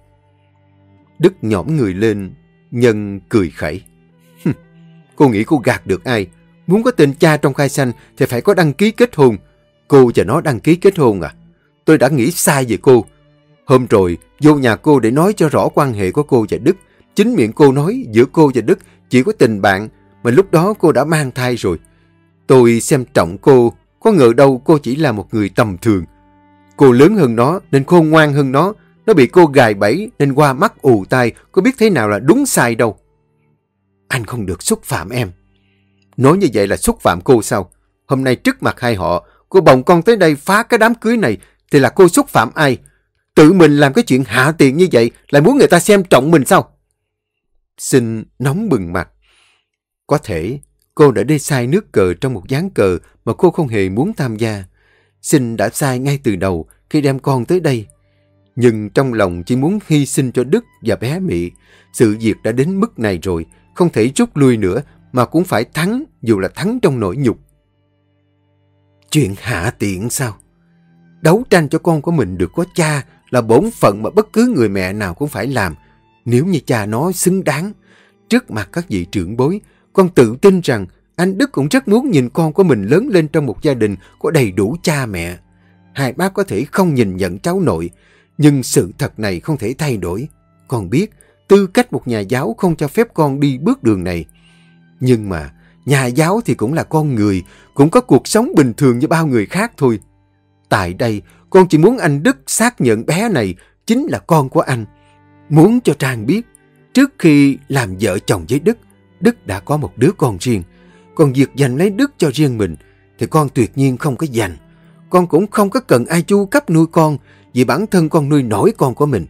Đức nhõm người lên, nhân cười khẩy. cô nghĩ cô gạt được ai? Muốn có tên cha trong khai sanh thì phải có đăng ký kết hôn. Cô và nó đăng ký kết hôn à? Tôi đã nghĩ sai về cô. Hôm rồi, vô nhà cô để nói cho rõ quan hệ của cô và Đức. Chính miệng cô nói giữa cô và Đức chỉ có tình bạn, mà lúc đó cô đã mang thai rồi. Tôi xem trọng cô, có ngờ đâu cô chỉ là một người tầm thường. Cô lớn hơn nó nên khôn ngoan hơn nó. Nó bị cô gài bẫy nên qua mắt ù tai, có biết thế nào là đúng sai đâu. Anh không được xúc phạm em. Nói như vậy là xúc phạm cô sao? Hôm nay trước mặt hai họ, cô bồng con tới đây phá cái đám cưới này thì là cô xúc phạm ai? Tự mình làm cái chuyện hạ tiện như vậy lại muốn người ta xem trọng mình sao? Xin nóng bừng mặt. Có thể cô đã đi sai nước cờ trong một dáng cờ mà cô không hề muốn tham gia. Xin đã sai ngay từ đầu khi đem con tới đây. Nhưng trong lòng chỉ muốn hy sinh cho Đức và bé Mỹ. Sự việc đã đến mức này rồi, không thể rút lui nữa mà cũng phải thắng dù là thắng trong nỗi nhục. Chuyện hạ tiện sao? Đấu tranh cho con của mình được có cha là bổn phận mà bất cứ người mẹ nào cũng phải làm. Nếu như cha nó xứng đáng, trước mặt các vị trưởng bối, con tự tin rằng anh Đức cũng rất muốn nhìn con của mình lớn lên trong một gia đình có đầy đủ cha mẹ. Hai bác có thể không nhìn nhận cháu nội, nhưng sự thật này không thể thay đổi. Con biết, tư cách một nhà giáo không cho phép con đi bước đường này. Nhưng mà, nhà giáo thì cũng là con người, cũng có cuộc sống bình thường như bao người khác thôi. Tại đây, con chỉ muốn anh Đức xác nhận bé này chính là con của anh. Muốn cho Trang biết, trước khi làm vợ chồng với Đức, Đức đã có một đứa con riêng. Còn việc dành lấy Đức cho riêng mình, thì con tuyệt nhiên không có dành. Con cũng không có cần ai chu cấp nuôi con, vì bản thân con nuôi nổi con của mình.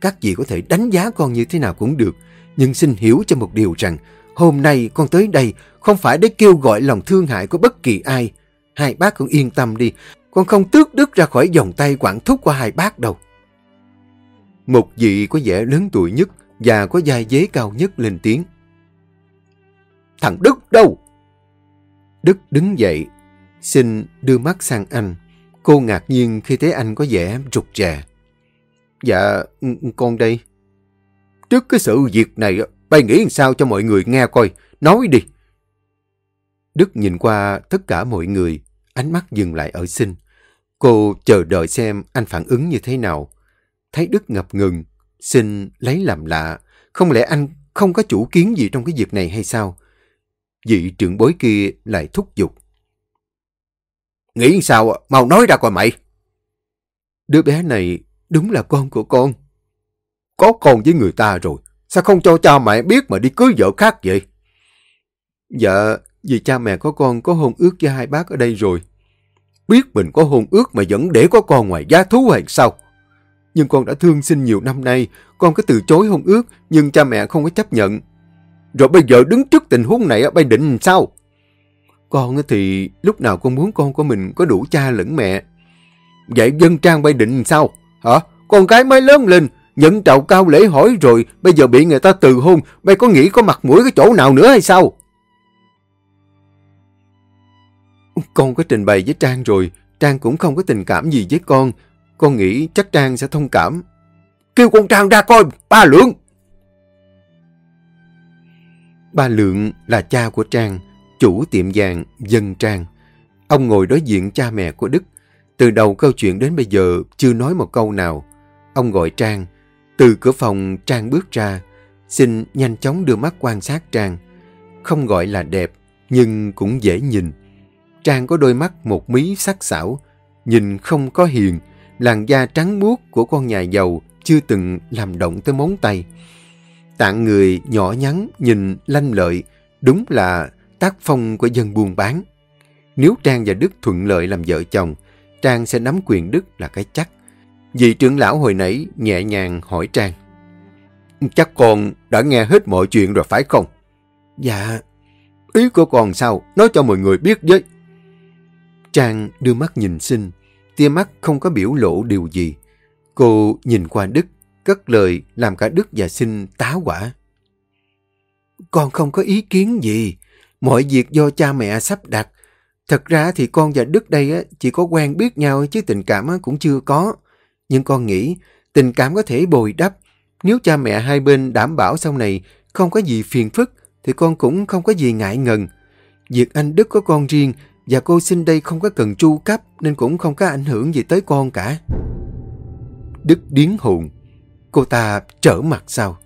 Các vị có thể đánh giá con như thế nào cũng được, nhưng xin hiểu cho một điều rằng, hôm nay con tới đây không phải để kêu gọi lòng thương hại của bất kỳ ai. Hai bác cũng yên tâm đi, con không tước Đức ra khỏi vòng tay quản thúc của hai bác đâu. Một vị có vẻ lớn tuổi nhất và có vai dế cao nhất lên tiếng. Thằng Đức đâu? Đức đứng dậy, xin đưa mắt sang anh. Cô ngạc nhiên khi thấy anh có vẻ rụt rè. Dạ, con đây. Trước cái sự việc này, bay nghĩ sao cho mọi người nghe coi, nói đi. Đức nhìn qua tất cả mọi người, ánh mắt dừng lại ở sinh. Cô chờ đợi xem anh phản ứng như thế nào. Thấy Đức ngập ngừng, sinh lấy làm lạ. Không lẽ anh không có chủ kiến gì trong cái việc này hay sao? Vị trưởng bối kia lại thúc giục. Nghĩ sao? Mau nói ra coi mày. Đứa bé này đúng là con của con. Có con với người ta rồi. Sao không cho cha mẹ biết mà đi cưới vợ khác vậy? Dạ, vì cha mẹ có con có hôn ước với hai bác ở đây rồi. Biết mình có hôn ước mà vẫn để có con ngoài giá thú hay sao? Nhưng con đã thương sinh nhiều năm nay, con cứ từ chối hôn ước, nhưng cha mẹ không có chấp nhận. Rồi bây giờ đứng trước tình huống này, bay định sao? Con thì lúc nào con muốn con của mình có đủ cha lẫn mẹ. Vậy dân trang bay định sao? Hả? Con cái mới lớn lên, nhận trầu cao lễ hỏi rồi, bây giờ bị người ta từ hôn, bay có nghĩ có mặt mũi cái chỗ nào nữa hay sao? Con có trình bày với Trang rồi, Trang cũng không có tình cảm gì với con. Con nghĩ chắc Trang sẽ thông cảm. Kêu con Trang ra coi, ba lượng! Ba Lượng là cha của Trang, chủ tiệm vàng Dân Trang. Ông ngồi đối diện cha mẹ của Đức. Từ đầu câu chuyện đến bây giờ chưa nói một câu nào. Ông gọi Trang. Từ cửa phòng Trang bước ra. Xin nhanh chóng đưa mắt quan sát Trang. Không gọi là đẹp, nhưng cũng dễ nhìn. Trang có đôi mắt một mí sắc sảo, nhìn không có hiền, làn da trắng muốt của con nhà giàu chưa từng làm động tới móng tay. Tạng người nhỏ nhắn, nhìn lanh lợi, đúng là tác phong của dân buôn bán. Nếu Trang và Đức thuận lợi làm vợ chồng, Trang sẽ nắm quyền Đức là cái chắc. Vị trưởng lão hồi nãy nhẹ nhàng hỏi Trang. Chắc con đã nghe hết mọi chuyện rồi phải không? Dạ. Ý của con sao? Nói cho mọi người biết với. Trang đưa mắt nhìn sinh, tia mắt không có biểu lộ điều gì. Cô nhìn qua Đức, cất lời làm cả Đức và sinh tá quả. Con không có ý kiến gì, mọi việc do cha mẹ sắp đặt. Thật ra thì con và Đức đây chỉ có quen biết nhau chứ tình cảm cũng chưa có. Nhưng con nghĩ tình cảm có thể bồi đắp. Nếu cha mẹ hai bên đảm bảo sau này không có gì phiền phức thì con cũng không có gì ngại ngần. Việc anh Đức có con riêng và cô sinh đây không có cần chu cấp, nên cũng không có ảnh hưởng gì tới con cả. Đức điến hồn. Cô ta trở mặt sao?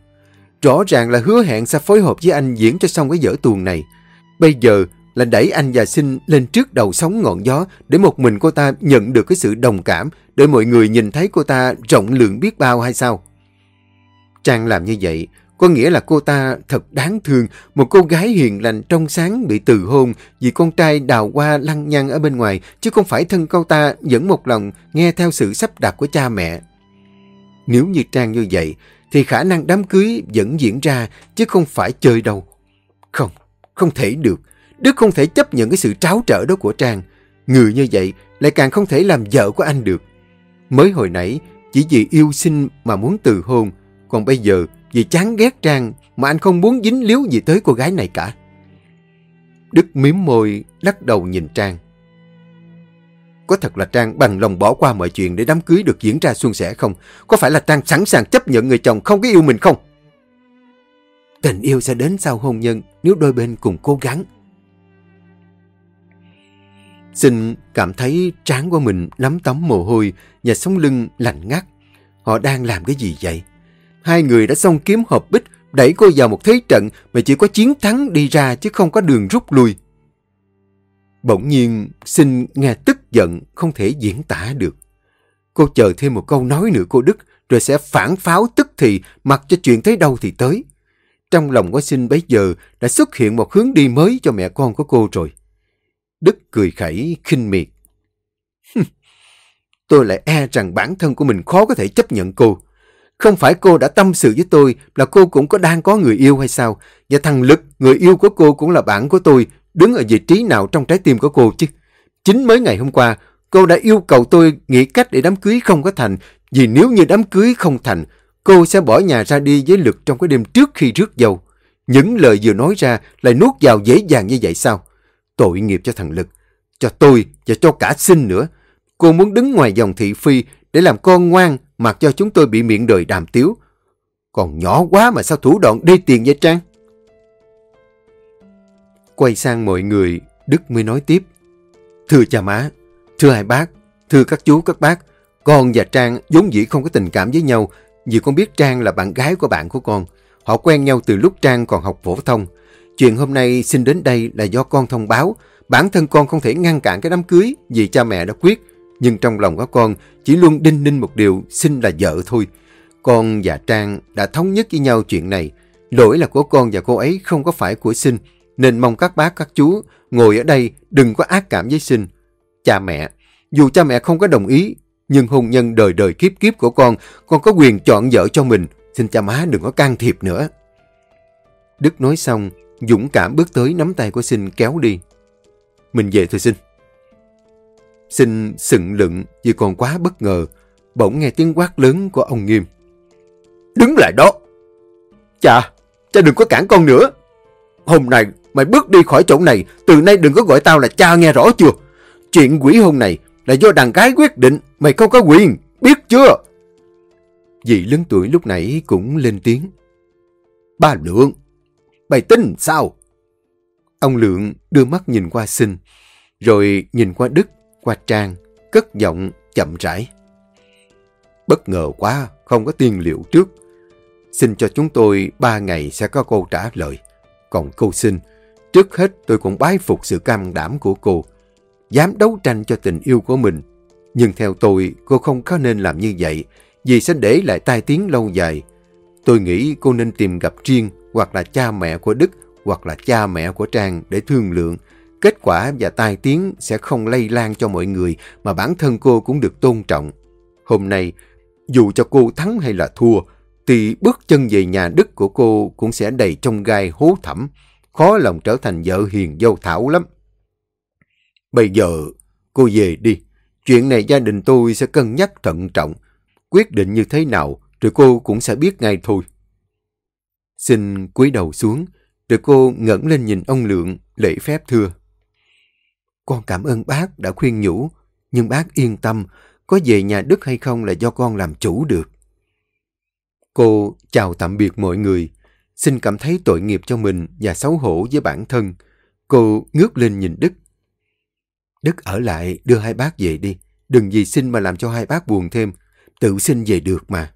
Rõ ràng là hứa hẹn sẽ phối hợp với anh diễn cho xong cái dở tuồng này. Bây giờ là đẩy anh và sinh lên trước đầu sóng ngọn gió để một mình cô ta nhận được cái sự đồng cảm, để mọi người nhìn thấy cô ta rộng lượng biết bao hay sao? Trang làm như vậy có nghĩa là cô ta thật đáng thương, một cô gái hiền lành trong sáng bị từ hôn vì con trai đào qua lăng nhăng ở bên ngoài, chứ không phải thân cô ta vẫn một lòng nghe theo sự sắp đặt của cha mẹ. Nếu như Trang như vậy, thì khả năng đám cưới vẫn diễn ra, chứ không phải chơi đâu. Không, không thể được. Đức không thể chấp nhận cái sự tráo trở đó của Trang. Người như vậy lại càng không thể làm vợ của anh được. Mới hồi nãy, chỉ vì yêu sinh mà muốn từ hôn, còn bây giờ vì chán ghét Trang mà anh không muốn dính líu gì tới cô gái này cả. Đức miếm môi, lắc đầu nhìn Trang. có thật là Trang bằng lòng bỏ qua mọi chuyện để đám cưới được diễn ra suôn sẻ không? Có phải là Trang sẵn sàng chấp nhận người chồng không có yêu mình không? Tình yêu sẽ đến sau hôn nhân nếu đôi bên cùng cố gắng. sinh cảm thấy trán của mình lắm tấm mồ hôi và sống lưng lạnh ngắt. Họ đang làm cái gì vậy? Hai người đã xong kiếm hợp bích, đẩy cô vào một thế trận mà chỉ có chiến thắng đi ra chứ không có đường rút lui. Bỗng nhiên, xin nghe tức giận, không thể diễn tả được. Cô chờ thêm một câu nói nữa cô Đức, rồi sẽ phản pháo tức thì, mặc cho chuyện tới đâu thì tới. Trong lòng của sinh bấy giờ đã xuất hiện một hướng đi mới cho mẹ con của cô rồi. Đức cười khẩy, khinh miệt. tôi lại e rằng bản thân của mình khó có thể chấp nhận cô. Không phải cô đã tâm sự với tôi là cô cũng có đang có người yêu hay sao? Và thằng Lực, người yêu của cô cũng là bạn của tôi, đứng ở vị trí nào trong trái tim của cô chứ? Chính mới ngày hôm qua, cô đã yêu cầu tôi nghĩ cách để đám cưới không có thành, vì nếu như đám cưới không thành, cô sẽ bỏ nhà ra đi với Lực trong cái đêm trước khi rước dâu. Những lời vừa nói ra lại nuốt vào dễ dàng như vậy sao? Tội nghiệp cho thằng Lực, cho tôi và cho cả sinh nữa. Cô muốn đứng ngoài dòng thị phi để làm con ngoan mặc cho chúng tôi bị miệng đời đàm tiếu. Còn nhỏ quá mà sao thủ đoạn đê tiền vậy Trang? Quay sang mọi người, Đức mới nói tiếp. Thưa cha má, thưa hai bác, thưa các chú các bác, con và Trang vốn dĩ không có tình cảm với nhau vì con biết Trang là bạn gái của bạn của con. Họ quen nhau từ lúc Trang còn học phổ thông. Chuyện hôm nay xin đến đây là do con thông báo. Bản thân con không thể ngăn cản cái đám cưới vì cha mẹ đã quyết. Nhưng trong lòng của con chỉ luôn đinh ninh một điều xin là vợ thôi. Con và Trang đã thống nhất với nhau chuyện này. Lỗi là của con và cô ấy không có phải của sinh. Nên mong các bác các chú ngồi ở đây đừng có ác cảm với sinh. Cha mẹ, dù cha mẹ không có đồng ý, nhưng hôn nhân đời đời kiếp kiếp của con, con có quyền chọn vợ cho mình. Xin cha má đừng có can thiệp nữa. Đức nói xong, dũng cảm bước tới nắm tay của Sinh kéo đi. Mình về thôi Sinh. Sinh sừng lựng vì còn quá bất ngờ, bỗng nghe tiếng quát lớn của ông Nghiêm. Đứng lại đó! Cha, cha đừng có cản con nữa. Hôm nay mày bước đi khỏi chỗ này, từ nay đừng có gọi tao là cha nghe rõ chưa? Chuyện quỷ hôn này là do đàn gái quyết định, mày không có quyền, biết chưa? Dì lớn tuổi lúc nãy cũng lên tiếng. Ba Lượng, mày tin sao? Ông Lượng đưa mắt nhìn qua sinh, rồi nhìn qua Đức, qua Trang, cất giọng chậm rãi. Bất ngờ quá, không có tiên liệu trước. Xin cho chúng tôi ba ngày sẽ có câu trả lời. Còn cô xin, trước hết tôi cũng bái phục sự cam đảm của cô. Dám đấu tranh cho tình yêu của mình. Nhưng theo tôi, cô không có nên làm như vậy, vì sẽ để lại tai tiếng lâu dài. Tôi nghĩ cô nên tìm gặp riêng hoặc là cha mẹ của Đức hoặc là cha mẹ của Trang để thương lượng. Kết quả và tai tiếng sẽ không lây lan cho mọi người mà bản thân cô cũng được tôn trọng. Hôm nay, dù cho cô thắng hay là thua, thì bước chân về nhà Đức của cô cũng sẽ đầy trong gai hố thẳm, khó lòng trở thành vợ hiền dâu thảo lắm. Bây giờ, cô về đi. Chuyện này gia đình tôi sẽ cân nhắc thận trọng. Quyết định như thế nào, rồi cô cũng sẽ biết ngay thôi. Xin cúi đầu xuống, rồi cô ngẩng lên nhìn ông Lượng, lễ phép thưa. Con cảm ơn bác đã khuyên nhủ, nhưng bác yên tâm, có về nhà Đức hay không là do con làm chủ được. Cô chào tạm biệt mọi người, xin cảm thấy tội nghiệp cho mình và xấu hổ với bản thân. Cô ngước lên nhìn Đức. Đức ở lại đưa hai bác về đi, đừng vì xin mà làm cho hai bác buồn thêm, tự xin về được mà.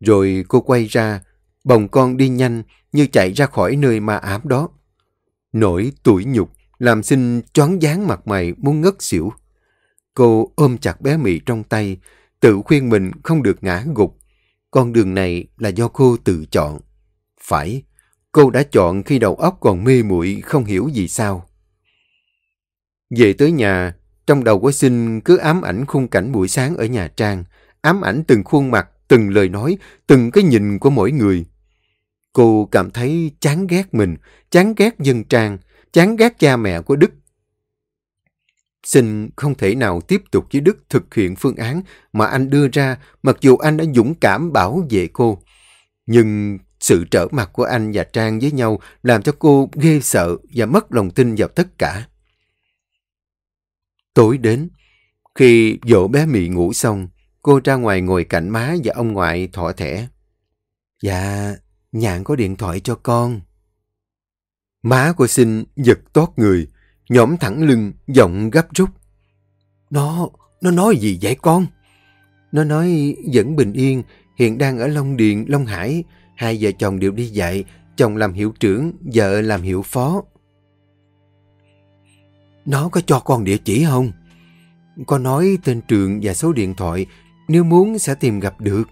Rồi cô quay ra, bồng con đi nhanh như chạy ra khỏi nơi ma ám đó. Nỗi tủi nhục làm sinh choáng dáng mặt mày muốn ngất xỉu. Cô ôm chặt bé Mị trong tay, tự khuyên mình không được ngã gục. Con đường này là do cô tự chọn. Phải, cô đã chọn khi đầu óc còn mê muội không hiểu gì sao. Về tới nhà, trong đầu của Sinh cứ ám ảnh khung cảnh buổi sáng ở nhà Trang, ám ảnh từng khuôn mặt, từng lời nói, từng cái nhìn của mỗi người. Cô cảm thấy chán ghét mình, chán ghét dân Trang, chán ghét cha mẹ của Đức. Sinh không thể nào tiếp tục với Đức thực hiện phương án mà anh đưa ra mặc dù anh đã dũng cảm bảo vệ cô. Nhưng sự trở mặt của anh và Trang với nhau làm cho cô ghê sợ và mất lòng tin vào tất cả. Tối đến, Khi dỗ bé Mị ngủ xong, cô ra ngoài ngồi cạnh má và ông ngoại thỏ thẻ. Dạ, nhạn có điện thoại cho con. Má của sinh giật tót người, nhõm thẳng lưng, giọng gấp rút. Nó, nó nói gì vậy con? Nó nói vẫn bình yên, hiện đang ở Long Điền, Long Hải. Hai vợ chồng đều đi dạy, chồng làm hiệu trưởng, vợ làm hiệu phó. Nó có cho con địa chỉ không? Con nói tên trường và số điện thoại, nếu muốn sẽ tìm gặp được.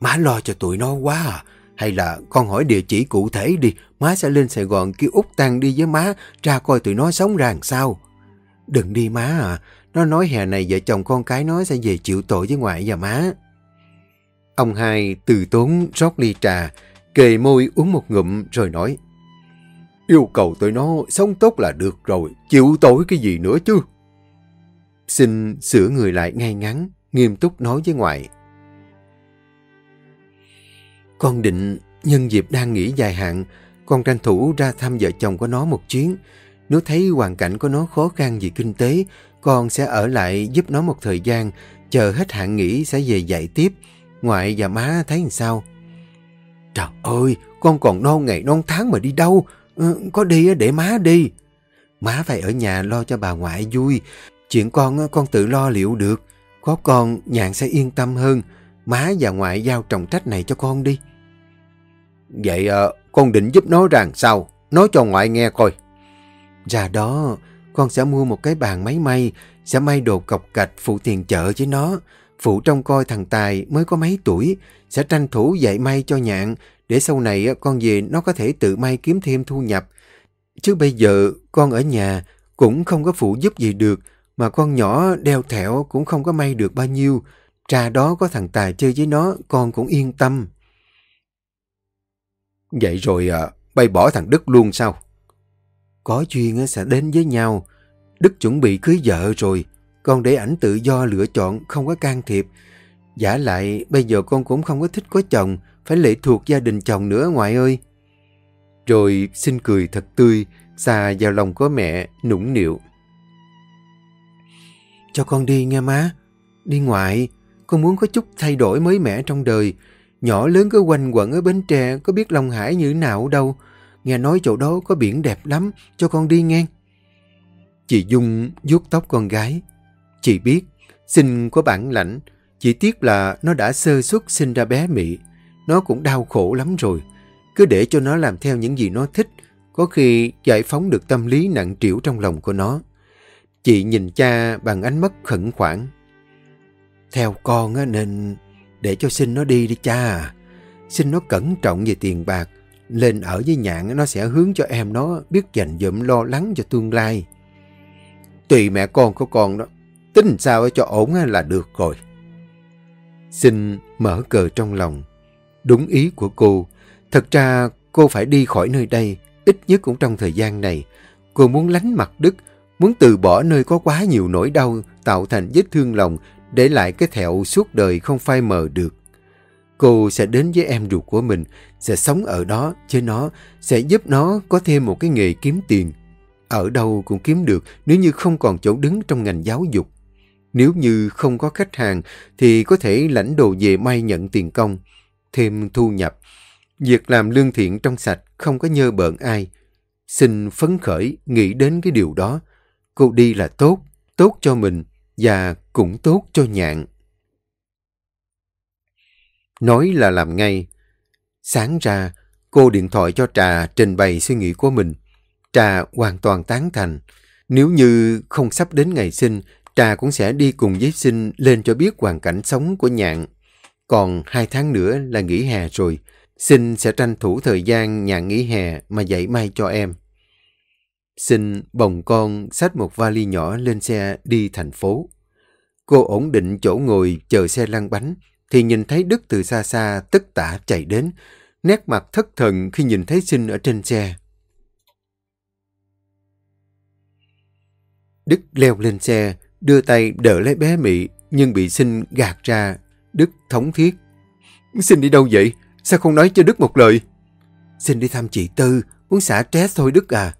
Má lo cho tụi nó quá à. Hay là con hỏi địa chỉ cụ thể đi, má sẽ lên Sài Gòn kêu Út Tăng đi với má, ra coi tụi nó sống ra làm sao. Đừng đi má à, nó nói hè này vợ chồng con cái nó sẽ về chịu tội với ngoại và má. Ông hai từ tốn rót ly trà, kề môi uống một ngụm rồi nói. Yêu cầu tụi nó sống tốt là được rồi, chịu tội cái gì nữa chứ. Xin sửa người lại ngay ngắn, nghiêm túc nói với ngoại. Con định nhân dịp đang nghỉ dài hạn, con tranh thủ ra thăm vợ chồng của nó một chuyến. Nếu thấy hoàn cảnh của nó khó khăn vì kinh tế, con sẽ ở lại giúp nó một thời gian, chờ hết hạn nghỉ sẽ về dạy tiếp. Ngoại và má thấy làm sao? Trời ơi, con còn non ngày non tháng mà đi đâu? Ừ, có đi để má đi. Má phải ở nhà lo cho bà ngoại vui. Chuyện con con tự lo liệu được. Có con nhạn sẽ yên tâm hơn. Má và ngoại giao trọng trách này cho con đi. Vậy à, con định giúp nó rằng sao? Nói cho ngoại nghe coi. Ra đó, con sẽ mua một cái bàn máy may, sẽ may đồ cọc cạch phụ tiền chợ với nó. Phụ trông coi thằng Tài mới có mấy tuổi, sẽ tranh thủ dạy may cho nhạn, để sau này ờ, con về nó có thể tự may kiếm thêm thu nhập. Chứ bây giờ con ở nhà cũng không có phụ giúp gì được, mà con nhỏ đeo thẹo cũng không có may được bao nhiêu. Trà đó có thằng Tài chơi với nó, con cũng yên tâm. Vậy rồi à, bay bỏ thằng Đức luôn sao? Có duyên sẽ đến với nhau. Đức chuẩn bị cưới vợ rồi. Con để ảnh tự do lựa chọn, không có can thiệp. Giả lại, bây giờ con cũng không có thích có chồng, phải lệ thuộc gia đình chồng nữa ngoại ơi. Rồi xin cười thật tươi, xà vào lòng của mẹ, nũng nịu. Cho con đi nghe má. Đi ngoại, con muốn có chút thay đổi mới mẻ trong đời. Nhỏ lớn cứ quanh quẩn ở Bến Tre, có biết Long Hải như nào đâu. Nghe nói chỗ đó có biển đẹp lắm, cho con đi nghe. Chị Dung vuốt tóc con gái. Chị biết, sinh có bản lãnh, chỉ tiếc là nó đã sơ xuất sinh ra bé Mỹ. Nó cũng đau khổ lắm rồi. Cứ để cho nó làm theo những gì nó thích, có khi giải phóng được tâm lý nặng trĩu trong lòng của nó. Chị nhìn cha bằng ánh mắt khẩn khoản. Theo con á, nên để cho xin nó đi đi cha. Xin nó cẩn trọng về tiền bạc. Lên ở với nhạn nó sẽ hướng cho em nó biết dành dụm lo lắng cho tương lai. Tùy mẹ con của con đó. Tính sao cho ổn là được rồi. Xin mở cờ trong lòng. Đúng ý của cô. Thật ra cô phải đi khỏi nơi đây. Ít nhất cũng trong thời gian này. Cô muốn lánh mặt Đức. Muốn từ bỏ nơi có quá nhiều nỗi đau tạo thành vết thương lòng để lại cái thẹo suốt đời không phai mờ được. Cô sẽ đến với em ruột của mình, sẽ sống ở đó với nó, sẽ giúp nó có thêm một cái nghề kiếm tiền. Ở đâu cũng kiếm được nếu như không còn chỗ đứng trong ngành giáo dục. Nếu như không có khách hàng thì có thể lãnh đồ về may nhận tiền công, thêm thu nhập. Việc làm lương thiện trong sạch không có nhơ bợn ai. Xin phấn khởi nghĩ đến cái điều đó. Cô đi là tốt, tốt cho mình và cũng tốt cho nhạn. Nói là làm ngay. Sáng ra, cô điện thoại cho Trà trình bày suy nghĩ của mình. Trà hoàn toàn tán thành. Nếu như không sắp đến ngày sinh, Trà cũng sẽ đi cùng với sinh lên cho biết hoàn cảnh sống của nhạn. Còn hai tháng nữa là nghỉ hè rồi. Sinh sẽ tranh thủ thời gian nhạn nghỉ hè mà dạy may cho em. Xin bồng con xách một vali nhỏ lên xe đi thành phố. Cô ổn định chỗ ngồi chờ xe lăn bánh, thì nhìn thấy Đức từ xa xa tất tả chạy đến, nét mặt thất thần khi nhìn thấy Sinh ở trên xe. Đức leo lên xe, đưa tay đỡ lấy bé mỹ nhưng bị Sinh gạt ra. Đức thống thiết. Sinh đi đâu vậy? Sao không nói cho Đức một lời? Sinh đi thăm chị Tư, muốn xả stress thôi Đức à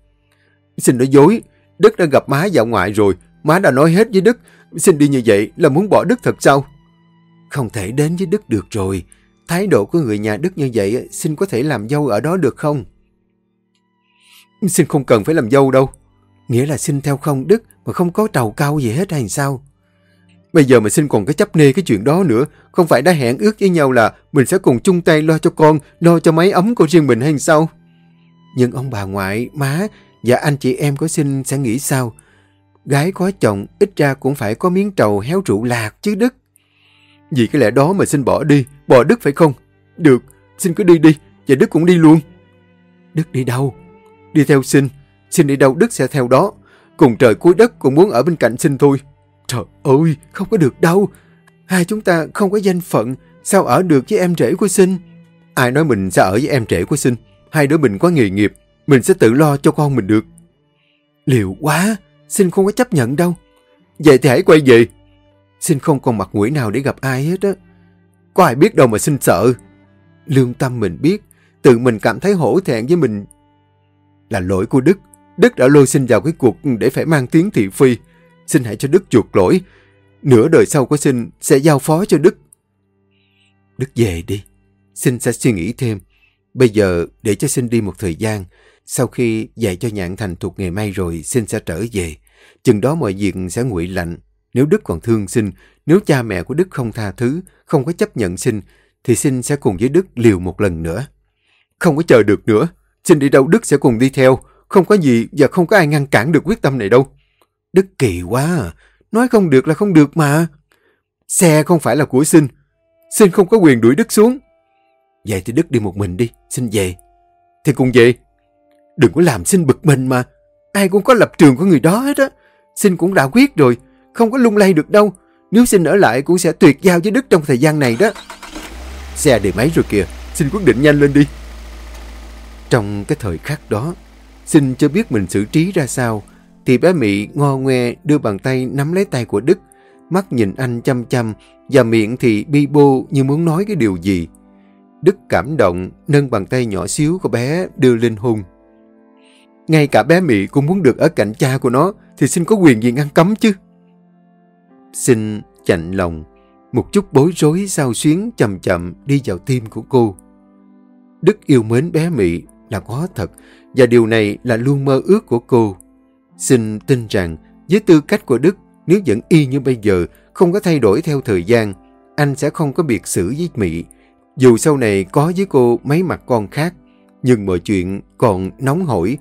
xin nói dối, Đức đã gặp má dạo ngoại rồi, má đã nói hết với Đức, Xin đi như vậy là muốn bỏ Đức thật sao? Không thể đến với Đức được rồi. Thái độ của người nhà Đức như vậy, xin có thể làm dâu ở đó được không? Xin không cần phải làm dâu đâu. Nghĩa là xin theo không Đức mà không có trầu cao gì hết hay sao? Bây giờ mà xin còn cái chấp nê cái chuyện đó nữa. Không phải đã hẹn ước với nhau là mình sẽ cùng chung tay lo cho con, lo cho máy ấm của riêng mình hay sao? Nhưng ông bà ngoại, má và anh chị em có xin sẽ nghĩ sao? Gái có chồng ít ra cũng phải có miếng trầu héo trụ lạc chứ Đức. Vì cái lẽ đó mà xin bỏ đi, bỏ Đức phải không? Được, xin cứ đi đi, và Đức cũng đi luôn. Đức đi đâu? Đi theo xin, xin đi đâu Đức sẽ theo đó. Cùng trời cuối đất cũng muốn ở bên cạnh xin thôi. Trời ơi, không có được đâu. Hai chúng ta không có danh phận, sao ở được với em rể của sinh? Ai nói mình sẽ ở với em rể của sinh? Hai đứa mình có nghề nghiệp, mình sẽ tự lo cho con mình được. Liệu quá, xin không có chấp nhận đâu. Vậy thì hãy quay về. xin không còn mặt mũi nào để gặp ai hết á. Có ai biết đâu mà xin sợ. Lương tâm mình biết, tự mình cảm thấy hổ thẹn với mình. Là lỗi của Đức. Đức đã lôi xin vào cái cuộc để phải mang tiếng thị phi. Xin hãy cho Đức chuộc lỗi. Nửa đời sau của xin sẽ giao phó cho Đức. Đức về đi. Xin sẽ suy nghĩ thêm. Bây giờ để cho xin đi một thời gian. Sau khi dạy cho nhạn thành thuộc nghề may rồi, sinh sẽ trở về. Chừng đó mọi việc sẽ nguội lạnh. Nếu Đức còn thương sinh, nếu cha mẹ của Đức không tha thứ, không có chấp nhận sinh, thì sinh sẽ cùng với Đức liều một lần nữa. Không có chờ được nữa. Sinh đi đâu Đức sẽ cùng đi theo. Không có gì và không có ai ngăn cản được quyết tâm này đâu. Đức kỳ quá à. Nói không được là không được mà. Xe không phải là của sinh. Sinh không có quyền đuổi Đức xuống. Vậy thì Đức đi một mình đi. Xin về. Thì cùng về. Đừng có làm xin bực mình mà. Ai cũng có lập trường của người đó hết á. Xin cũng đã quyết rồi. Không có lung lay được đâu. Nếu xin ở lại cũng sẽ tuyệt giao với Đức trong thời gian này đó. Xe đề máy rồi kìa. Xin quyết định nhanh lên đi. Trong cái thời khắc đó, xin chưa biết mình xử trí ra sao, thì bé mỹ ngo ngoe đưa bàn tay nắm lấy tay của Đức, mắt nhìn anh chăm chăm và miệng thì bi bô như muốn nói cái điều gì. Đức cảm động, nâng bàn tay nhỏ xíu của bé đưa lên hùng. Ngay cả bé Mị cũng muốn được ở cạnh cha của nó, thì xin có quyền gì ngăn cấm chứ. Xin chạnh lòng, một chút bối rối sao xuyến chậm chậm đi vào tim của cô. Đức yêu mến bé Mị là có thật, và điều này là luôn mơ ước của cô. Xin tin rằng, với tư cách của Đức, nếu vẫn y như bây giờ, không có thay đổi theo thời gian, anh sẽ không có biệt xử với Mỹ. Dù sau này có với cô mấy mặt con khác, nhưng mọi chuyện còn nóng hổi,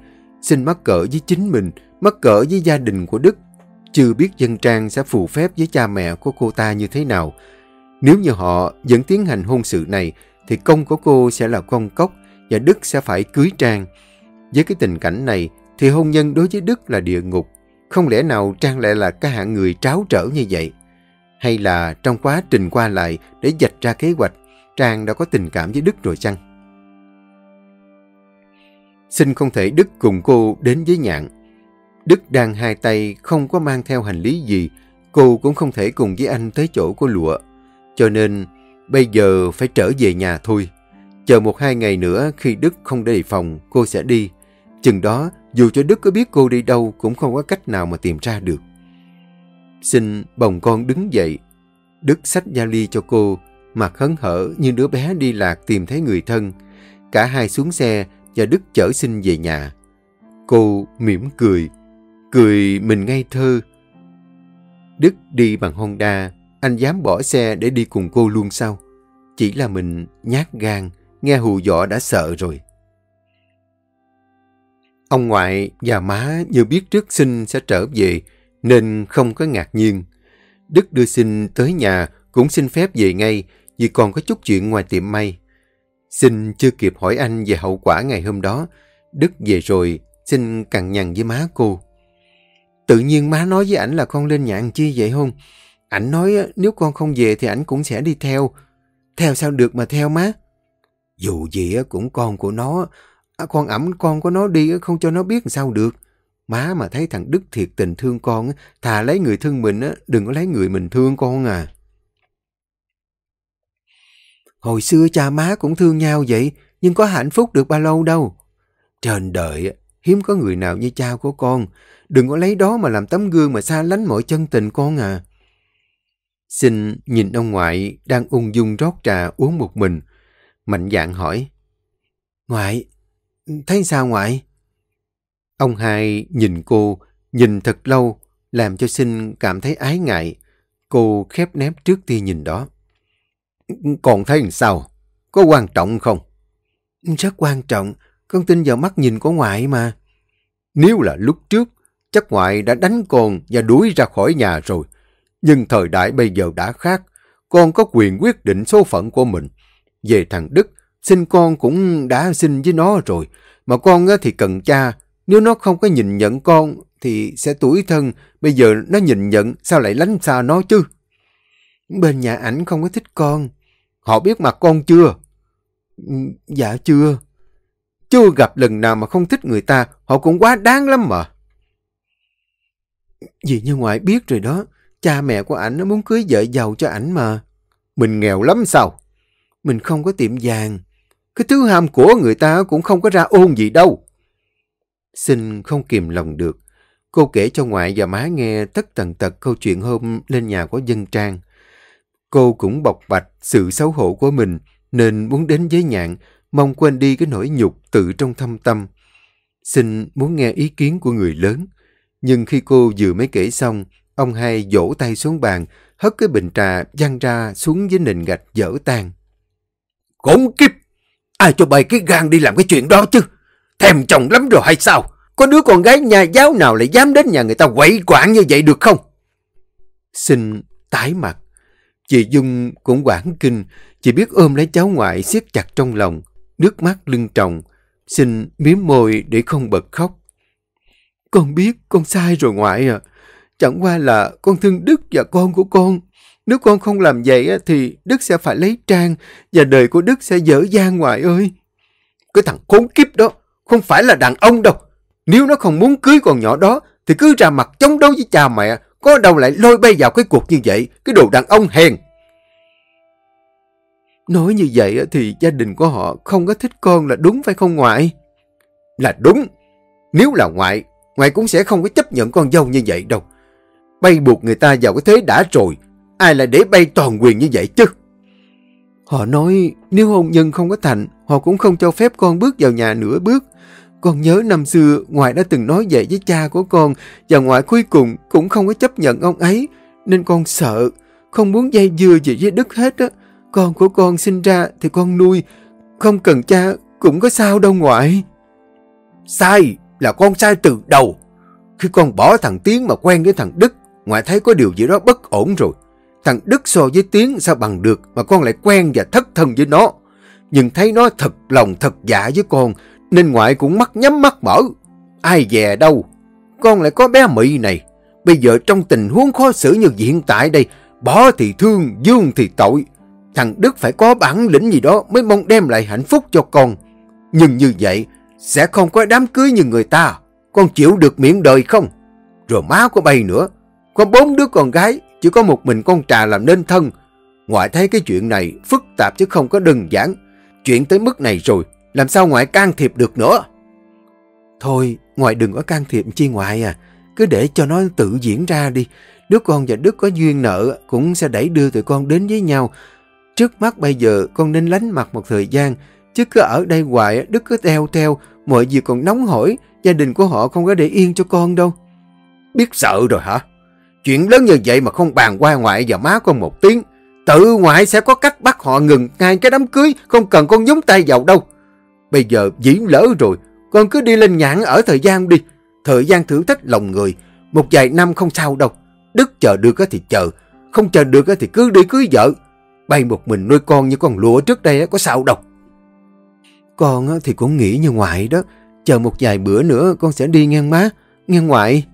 xin mắc cỡ với chính mình, mắc cỡ với gia đình của Đức. Chưa biết dân trang sẽ phù phép với cha mẹ của cô ta như thế nào. Nếu như họ vẫn tiến hành hôn sự này, thì công của cô sẽ là con cốc và Đức sẽ phải cưới Trang. Với cái tình cảnh này, thì hôn nhân đối với Đức là địa ngục. Không lẽ nào Trang lại là cái hạng người tráo trở như vậy? Hay là trong quá trình qua lại để dạch ra kế hoạch, Trang đã có tình cảm với Đức rồi chăng? Xin không thể Đức cùng cô đến với nhạn. Đức đang hai tay không có mang theo hành lý gì, cô cũng không thể cùng với anh tới chỗ của lụa. Cho nên bây giờ phải trở về nhà thôi. Chờ một hai ngày nữa khi Đức không đề phòng, cô sẽ đi. Chừng đó, dù cho Đức có biết cô đi đâu cũng không có cách nào mà tìm ra được. Xin bồng con đứng dậy. Đức xách ly cho cô, mặt hấn hở như đứa bé đi lạc tìm thấy người thân. Cả hai xuống xe và Đức chở xin về nhà. Cô mỉm cười, cười mình ngây thơ. Đức đi bằng Honda, anh dám bỏ xe để đi cùng cô luôn sao? Chỉ là mình nhát gan, nghe hù dọ đã sợ rồi. Ông ngoại và má như biết trước sinh sẽ trở về, nên không có ngạc nhiên. Đức đưa sinh tới nhà cũng xin phép về ngay vì còn có chút chuyện ngoài tiệm may. Xin chưa kịp hỏi anh về hậu quả ngày hôm đó. Đức về rồi, xin cằn nhằn với má cô. Tự nhiên má nói với ảnh là con lên nhà ăn chi vậy không? Ảnh nói nếu con không về thì ảnh cũng sẽ đi theo. Theo sao được mà theo má? Dù gì cũng con của nó, à, con ẩm con của nó đi không cho nó biết sao được. Má mà thấy thằng Đức thiệt tình thương con, thà lấy người thương mình, đừng có lấy người mình thương con à. Hồi xưa cha má cũng thương nhau vậy, nhưng có hạnh phúc được bao lâu đâu. Trên đời, hiếm có người nào như cha của con. Đừng có lấy đó mà làm tấm gương mà xa lánh mọi chân tình con à. Xin nhìn ông ngoại đang ung dung rót trà uống một mình. Mạnh dạng hỏi. Ngoại, thấy sao ngoại? Ông hai nhìn cô, nhìn thật lâu, làm cho sinh cảm thấy ái ngại. Cô khép nép trước tia nhìn đó. Còn thấy sao? Có quan trọng không? Rất quan trọng. Con tin vào mắt nhìn của ngoại mà. Nếu là lúc trước, chắc ngoại đã đánh con và đuổi ra khỏi nhà rồi. Nhưng thời đại bây giờ đã khác. Con có quyền quyết định số phận của mình. Về thằng Đức, sinh con cũng đã sinh với nó rồi. Mà con thì cần cha. Nếu nó không có nhìn nhận con thì sẽ tuổi thân. Bây giờ nó nhìn nhận sao lại lánh xa nó chứ? Bên nhà ảnh không có thích con. Họ biết mặt con chưa? Ừ, dạ chưa. Chưa gặp lần nào mà không thích người ta, họ cũng quá đáng lắm mà. Dì như ngoại biết rồi đó, cha mẹ của ảnh nó muốn cưới vợ giàu cho ảnh mà. Mình nghèo lắm sao? Mình không có tiệm vàng. Cái thứ ham của người ta cũng không có ra ôn gì đâu. Xin không kìm lòng được. Cô kể cho ngoại và má nghe tất tần tật câu chuyện hôm lên nhà của dân trang. Cô cũng bộc bạch sự xấu hổ của mình nên muốn đến với nhạn, mong quên đi cái nỗi nhục tự trong thâm tâm. Xin muốn nghe ý kiến của người lớn. Nhưng khi cô vừa mới kể xong, ông hai vỗ tay xuống bàn, hất cái bình trà văng ra xuống dưới nền gạch dở tan. Khốn kiếp! Ai cho bày cái gan đi làm cái chuyện đó chứ? Thèm chồng lắm rồi hay sao? Có đứa con gái nhà giáo nào lại dám đến nhà người ta quậy quạng như vậy được không? Xin tái mặt. Chị Dung cũng quảng kinh, chỉ biết ôm lấy cháu ngoại siết chặt trong lòng, nước mắt lưng tròng, xin miếm môi để không bật khóc. Con biết con sai rồi ngoại à, chẳng qua là con thương Đức và con của con. Nếu con không làm vậy thì Đức sẽ phải lấy Trang và đời của Đức sẽ dở dang ngoại ơi. Cái thằng khốn kiếp đó không phải là đàn ông đâu. Nếu nó không muốn cưới con nhỏ đó thì cứ ra mặt chống đối với cha mẹ có đâu lại lôi bay vào cái cuộc như vậy, cái đồ đàn ông hèn. Nói như vậy thì gia đình của họ không có thích con là đúng phải không ngoại? Là đúng. Nếu là ngoại, ngoại cũng sẽ không có chấp nhận con dâu như vậy đâu. Bay buộc người ta vào cái thế đã rồi, ai lại để bay toàn quyền như vậy chứ? Họ nói nếu hôn nhân không có thành, họ cũng không cho phép con bước vào nhà nửa bước. Con nhớ năm xưa, ngoại đã từng nói vậy với cha của con, và ngoại cuối cùng cũng không có chấp nhận ông ấy, nên con sợ, không muốn dây dưa gì với Đức hết á. Con của con sinh ra thì con nuôi, không cần cha cũng có sao đâu ngoại. Sai là con sai từ đầu. Khi con bỏ thằng Tiến mà quen với thằng Đức, ngoại thấy có điều gì đó bất ổn rồi. Thằng Đức so với Tiến sao bằng được mà con lại quen và thất thân với nó. Nhưng thấy nó thật lòng thật dạ với con, nên ngoại cũng mắt nhắm mắt mở. Ai dè đâu, con lại có bé Mỹ này. Bây giờ trong tình huống khó xử như hiện tại đây, bỏ thì thương, dương thì tội. Thằng Đức phải có bản lĩnh gì đó mới mong đem lại hạnh phúc cho con. Nhưng như vậy, sẽ không có đám cưới như người ta. Con chịu được miệng đời không? Rồi má có bay nữa. Có bốn đứa con gái, chỉ có một mình con trà làm nên thân. Ngoại thấy cái chuyện này phức tạp chứ không có đơn giản. Chuyện tới mức này rồi, làm sao ngoại can thiệp được nữa? Thôi, ngoại đừng có can thiệp chi ngoại à. Cứ để cho nó tự diễn ra đi. Đứa con và Đức có duyên nợ cũng sẽ đẩy đưa tụi con đến với nhau. Trước mắt bây giờ con nên lánh mặt một thời gian, chứ cứ ở đây hoài Đức cứ theo theo, mọi việc còn nóng hổi, gia đình của họ không có để yên cho con đâu. Biết sợ rồi hả? Chuyện lớn như vậy mà không bàn qua ngoại và má con một tiếng, tự ngoại sẽ có cách bắt họ ngừng ngay cái đám cưới, không cần con nhúng tay vào đâu. Bây giờ dĩ lỡ rồi, con cứ đi lên nhãn ở thời gian đi. Thời gian thử thách lòng người, một vài năm không sao đâu. Đức chờ được thì chờ, không chờ được thì cứ đi cưới vợ. Bay một mình nuôi con như con lụa trước đây có sao đâu. Con thì cũng nghĩ như ngoại đó. Chờ một vài bữa nữa con sẽ đi ngang má. Ngang ngoại.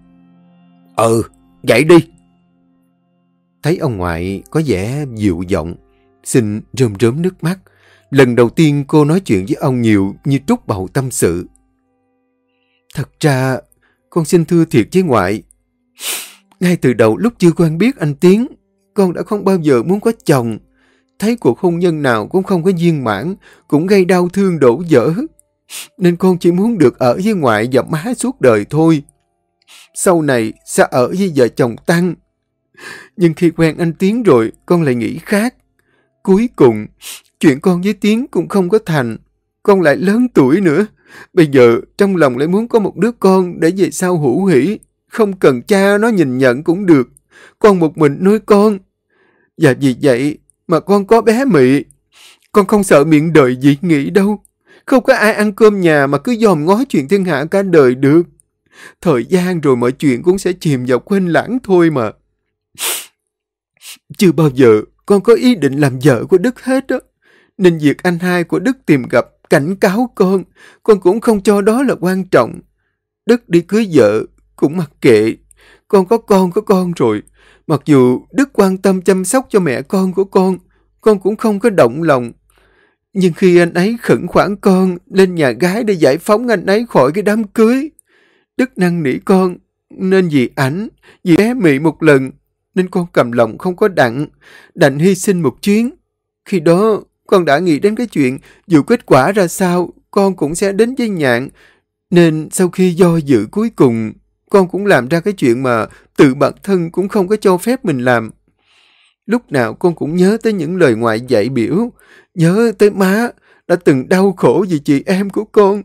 Ừ, vậy đi. Thấy ông ngoại có vẻ dịu giọng, xin rơm rớm nước mắt. Lần đầu tiên cô nói chuyện với ông nhiều như trút bầu tâm sự. Thật ra, con xin thưa thiệt với ngoại. Ngay từ đầu lúc chưa quen biết anh Tiến, con đã không bao giờ muốn có chồng thấy cuộc hôn nhân nào cũng không có viên mãn, cũng gây đau thương đổ vỡ. Nên con chỉ muốn được ở với ngoại và má suốt đời thôi. Sau này sẽ ở với vợ chồng Tăng. Nhưng khi quen anh Tiến rồi, con lại nghĩ khác. Cuối cùng, chuyện con với Tiến cũng không có thành. Con lại lớn tuổi nữa. Bây giờ trong lòng lại muốn có một đứa con để về sau hữu hỷ. Không cần cha nó nhìn nhận cũng được. Con một mình nuôi con. Và vì vậy mà con có bé mị. Con không sợ miệng đời gì nghĩ đâu. Không có ai ăn cơm nhà mà cứ dòm ngó chuyện thiên hạ cả đời được. Thời gian rồi mọi chuyện cũng sẽ chìm vào quên lãng thôi mà. Chưa bao giờ con có ý định làm vợ của Đức hết á. Nên việc anh hai của Đức tìm gặp cảnh cáo con, con cũng không cho đó là quan trọng. Đức đi cưới vợ, cũng mặc kệ. Con có con có con rồi. Mặc dù Đức quan tâm chăm sóc cho mẹ con của con, con cũng không có động lòng. Nhưng khi anh ấy khẩn khoản con lên nhà gái để giải phóng anh ấy khỏi cái đám cưới, Đức năn nỉ con, nên vì ảnh, vì bé mị một lần, nên con cầm lòng không có đặng, đành hy sinh một chuyến. Khi đó, con đã nghĩ đến cái chuyện dù kết quả ra sao, con cũng sẽ đến với nhạn. Nên sau khi do dự cuối cùng, con cũng làm ra cái chuyện mà tự bản thân cũng không có cho phép mình làm. Lúc nào con cũng nhớ tới những lời ngoại dạy biểu, nhớ tới má đã từng đau khổ vì chị em của con.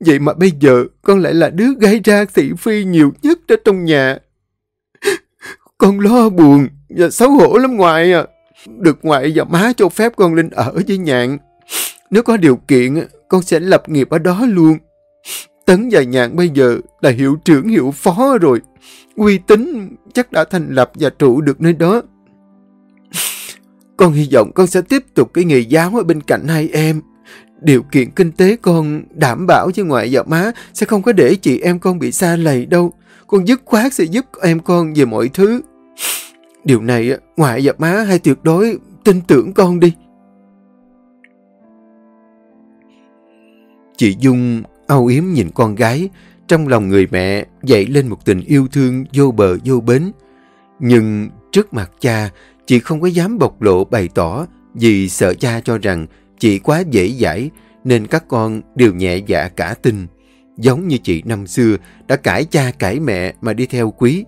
Vậy mà bây giờ con lại là đứa gây ra thị phi nhiều nhất ở trong nhà. Con lo buồn và xấu hổ lắm ngoại à. Được ngoại và má cho phép con lên ở với nhạn. Nếu có điều kiện, con sẽ lập nghiệp ở đó luôn. Tấn và nhạn bây giờ là hiệu trưởng hiệu phó rồi. Uy tín chắc đã thành lập và trụ được nơi đó. Con hy vọng con sẽ tiếp tục cái nghề giáo ở bên cạnh hai em. Điều kiện kinh tế con đảm bảo với ngoại và má sẽ không có để chị em con bị xa lầy đâu. Con dứt khoát sẽ giúp em con về mọi thứ. Điều này ngoại và má hay tuyệt đối tin tưởng con đi. Chị Dung âu yếm nhìn con gái, trong lòng người mẹ dậy lên một tình yêu thương vô bờ vô bến. Nhưng trước mặt cha, chị không có dám bộc lộ bày tỏ vì sợ cha cho rằng chị quá dễ dãi nên các con đều nhẹ dạ cả tin. Giống như chị năm xưa đã cãi cha cãi mẹ mà đi theo quý.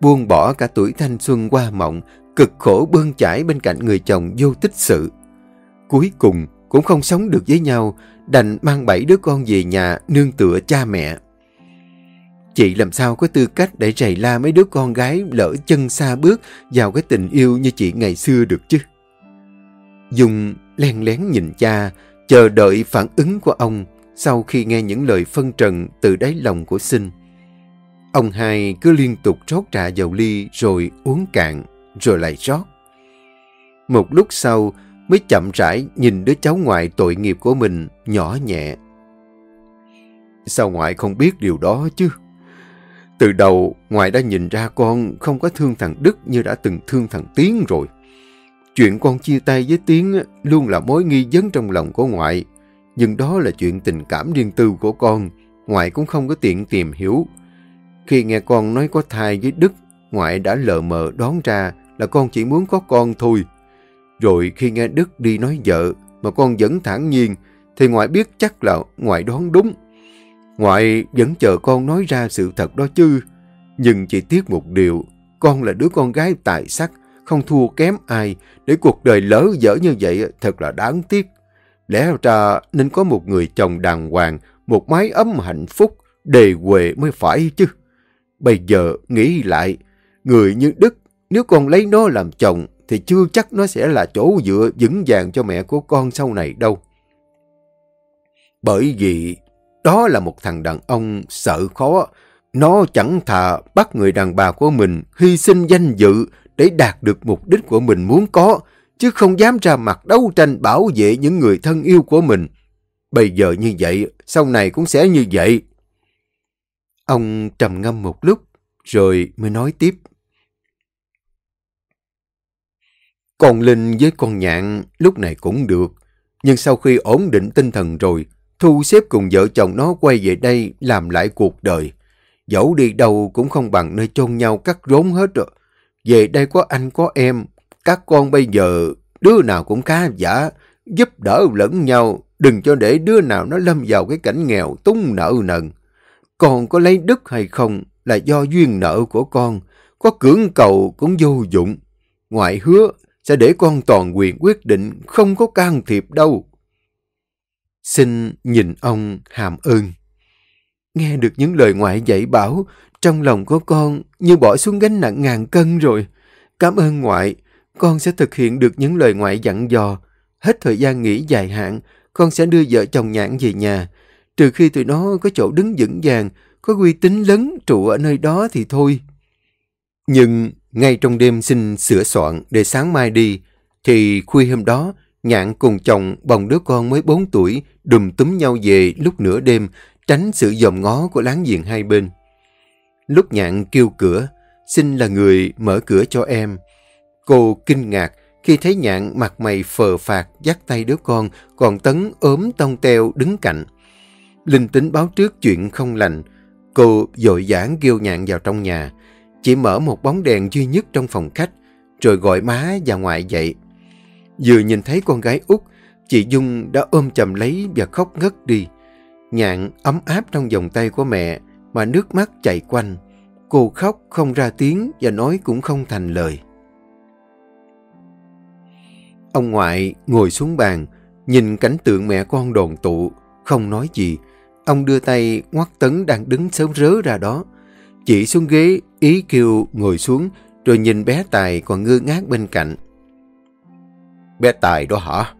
Buông bỏ cả tuổi thanh xuân qua mộng, cực khổ bươn chải bên cạnh người chồng vô tích sự. Cuối cùng cũng không sống được với nhau, đành mang bảy đứa con về nhà nương tựa cha mẹ. Chị làm sao có tư cách để rầy la mấy đứa con gái lỡ chân xa bước vào cái tình yêu như chị ngày xưa được chứ? Dung len lén nhìn cha, chờ đợi phản ứng của ông sau khi nghe những lời phân trần từ đáy lòng của sinh. Ông hai cứ liên tục rót trà vào ly rồi uống cạn, rồi lại rót. Một lúc sau mới chậm rãi nhìn đứa cháu ngoại tội nghiệp của mình nhỏ nhẹ. Sao ngoại không biết điều đó chứ? Từ đầu, ngoại đã nhìn ra con không có thương thằng Đức như đã từng thương thằng Tiến rồi. Chuyện con chia tay với Tiến luôn là mối nghi vấn trong lòng của ngoại. Nhưng đó là chuyện tình cảm riêng tư của con. Ngoại cũng không có tiện tìm hiểu. Khi nghe con nói có thai với Đức, ngoại đã lờ mờ đoán ra là con chỉ muốn có con thôi. Rồi khi nghe Đức đi nói vợ mà con vẫn thản nhiên, thì ngoại biết chắc là ngoại đoán đúng. Ngoại vẫn chờ con nói ra sự thật đó chứ. Nhưng chỉ tiếc một điều, con là đứa con gái tài sắc, không thua kém ai, để cuộc đời lỡ dở như vậy thật là đáng tiếc. Lẽ ra nên có một người chồng đàng hoàng, một mái ấm hạnh phúc, đề huệ mới phải chứ. Bây giờ nghĩ lại, người như Đức, nếu con lấy nó làm chồng, thì chưa chắc nó sẽ là chỗ dựa vững vàng cho mẹ của con sau này đâu. Bởi vì đó là một thằng đàn ông sợ khó. Nó chẳng thà bắt người đàn bà của mình hy sinh danh dự để đạt được mục đích của mình muốn có, chứ không dám ra mặt đấu tranh bảo vệ những người thân yêu của mình. Bây giờ như vậy, sau này cũng sẽ như vậy. Ông trầm ngâm một lúc, rồi mới nói tiếp. Con Linh với con Nhạn lúc này cũng được, nhưng sau khi ổn định tinh thần rồi, thu xếp cùng vợ chồng nó quay về đây làm lại cuộc đời. Dẫu đi đâu cũng không bằng nơi chôn nhau cắt rốn hết rồi. Về đây có anh có em, các con bây giờ đứa nào cũng khá giả, giúp đỡ lẫn nhau, đừng cho để đứa nào nó lâm vào cái cảnh nghèo túng nợ nần. Con có lấy đức hay không là do duyên nợ của con, có cưỡng cầu cũng vô dụng. Ngoại hứa sẽ để con toàn quyền quyết định, không có can thiệp đâu. Xin nhìn ông hàm ơn. Nghe được những lời ngoại dạy bảo, trong lòng của con như bỏ xuống gánh nặng ngàn cân rồi. Cảm ơn ngoại, con sẽ thực hiện được những lời ngoại dặn dò. Hết thời gian nghỉ dài hạn, con sẽ đưa vợ chồng nhạn về nhà. Trừ khi tụi nó có chỗ đứng vững vàng, có uy tín lớn trụ ở nơi đó thì thôi. Nhưng ngay trong đêm xin sửa soạn để sáng mai đi, thì khuya hôm đó, Nhạn cùng chồng bồng đứa con mới 4 tuổi đùm túm nhau về lúc nửa đêm, tránh sự dòm ngó của láng giềng hai bên. Lúc Nhạn kêu cửa, xin là người mở cửa cho em. Cô kinh ngạc khi thấy Nhạn mặt mày phờ phạt dắt tay đứa con, còn Tấn ốm tông teo đứng cạnh. Linh tính báo trước chuyện không lành, cô dội dãn kêu Nhạn vào trong nhà, chỉ mở một bóng đèn duy nhất trong phòng khách, rồi gọi má và ngoại dậy. Vừa nhìn thấy con gái út, chị Dung đã ôm chầm lấy và khóc ngất đi. Nhạn ấm áp trong vòng tay của mẹ mà nước mắt chạy quanh. Cô khóc không ra tiếng và nói cũng không thành lời. Ông ngoại ngồi xuống bàn, nhìn cảnh tượng mẹ con đồn tụ, không nói gì. Ông đưa tay ngoắt tấn đang đứng sớm rớ ra đó. Chỉ xuống ghế, ý kêu ngồi xuống, rồi nhìn bé Tài còn ngơ ngác bên cạnh. Bé Tài đó hả?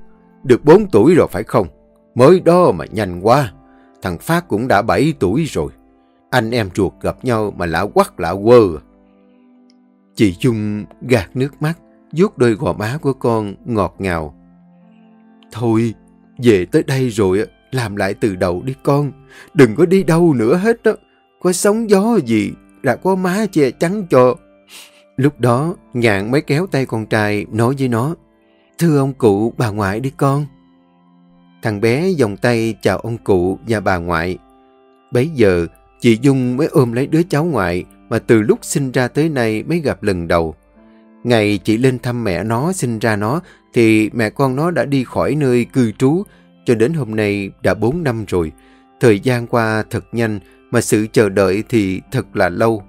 Được 4 tuổi rồi phải không? Mới đó mà nhanh quá. Thằng Phát cũng đã 7 tuổi rồi. Anh em chuột gặp nhau mà lạ quắc lạ quơ. Chị Dung gạt nước mắt, vuốt đôi gò má của con ngọt ngào. Thôi, về tới đây rồi, làm lại từ đầu đi con. Đừng có đi đâu nữa hết đó. Có sóng gió gì, là có má che chắn cho. Lúc đó, nhạn mới kéo tay con trai nói với nó. Thưa ông cụ, bà ngoại đi con. Thằng bé vòng tay chào ông cụ và bà ngoại. Bấy giờ, chị Dung mới ôm lấy đứa cháu ngoại mà từ lúc sinh ra tới nay mới gặp lần đầu. Ngày chị lên thăm mẹ nó sinh ra nó thì mẹ con nó đã đi khỏi nơi cư trú cho đến hôm nay đã 4 năm rồi. Thời gian qua thật nhanh mà sự chờ đợi thì thật là lâu.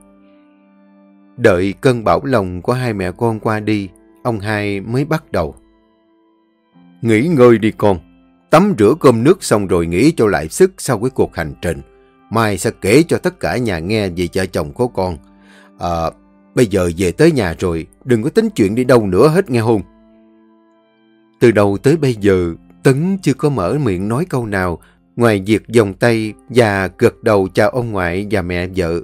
Đợi cơn bão lòng của hai mẹ con qua đi, ông hai mới bắt đầu. Nghỉ ngơi đi con. Tắm rửa cơm nước xong rồi nghỉ cho lại sức sau cái cuộc hành trình. Mai sẽ kể cho tất cả nhà nghe về vợ chồng của con. À, bây giờ về tới nhà rồi, đừng có tính chuyện đi đâu nữa hết nghe không? Từ đầu tới bây giờ, Tấn chưa có mở miệng nói câu nào ngoài việc vòng tay và gật đầu chào ông ngoại và mẹ vợ.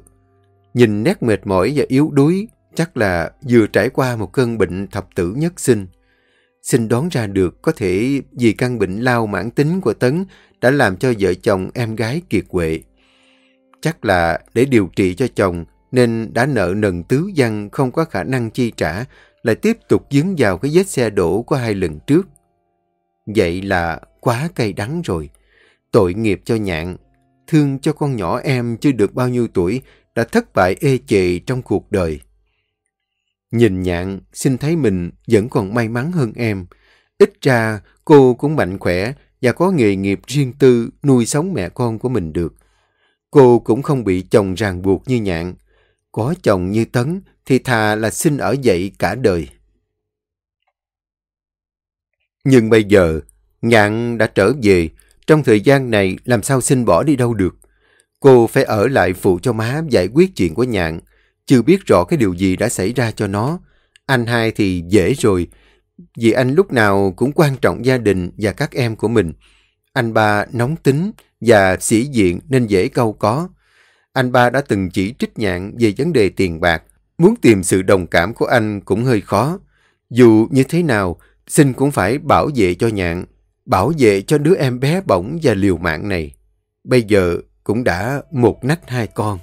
Nhìn nét mệt mỏi và yếu đuối, chắc là vừa trải qua một cơn bệnh thập tử nhất sinh. Xin đoán ra được có thể vì căn bệnh lao mãn tính của Tấn đã làm cho vợ chồng em gái kiệt quệ. Chắc là để điều trị cho chồng nên đã nợ nần tứ văn không có khả năng chi trả, lại tiếp tục dướng vào cái vết xe đổ của hai lần trước. Vậy là quá cay đắng rồi. Tội nghiệp cho nhạn, thương cho con nhỏ em chưa được bao nhiêu tuổi đã thất bại ê chề trong cuộc đời. Nhìn nhạn, xin thấy mình vẫn còn may mắn hơn em. Ít ra cô cũng mạnh khỏe và có nghề nghiệp riêng tư nuôi sống mẹ con của mình được. Cô cũng không bị chồng ràng buộc như nhạn. Có chồng như Tấn thì thà là xin ở dậy cả đời. Nhưng bây giờ, nhạn đã trở về. Trong thời gian này làm sao xin bỏ đi đâu được. Cô phải ở lại phụ cho má giải quyết chuyện của nhạn. Chưa biết rõ cái điều gì đã xảy ra cho nó. Anh hai thì dễ rồi. Vì anh lúc nào cũng quan trọng gia đình và các em của mình. Anh ba nóng tính và sĩ diện nên dễ câu có. Anh ba đã từng chỉ trích nhạn về vấn đề tiền bạc. Muốn tìm sự đồng cảm của anh cũng hơi khó. Dù như thế nào, xin cũng phải bảo vệ cho nhạn. Bảo vệ cho đứa em bé bỏng và liều mạng này. Bây giờ cũng đã một nách hai con.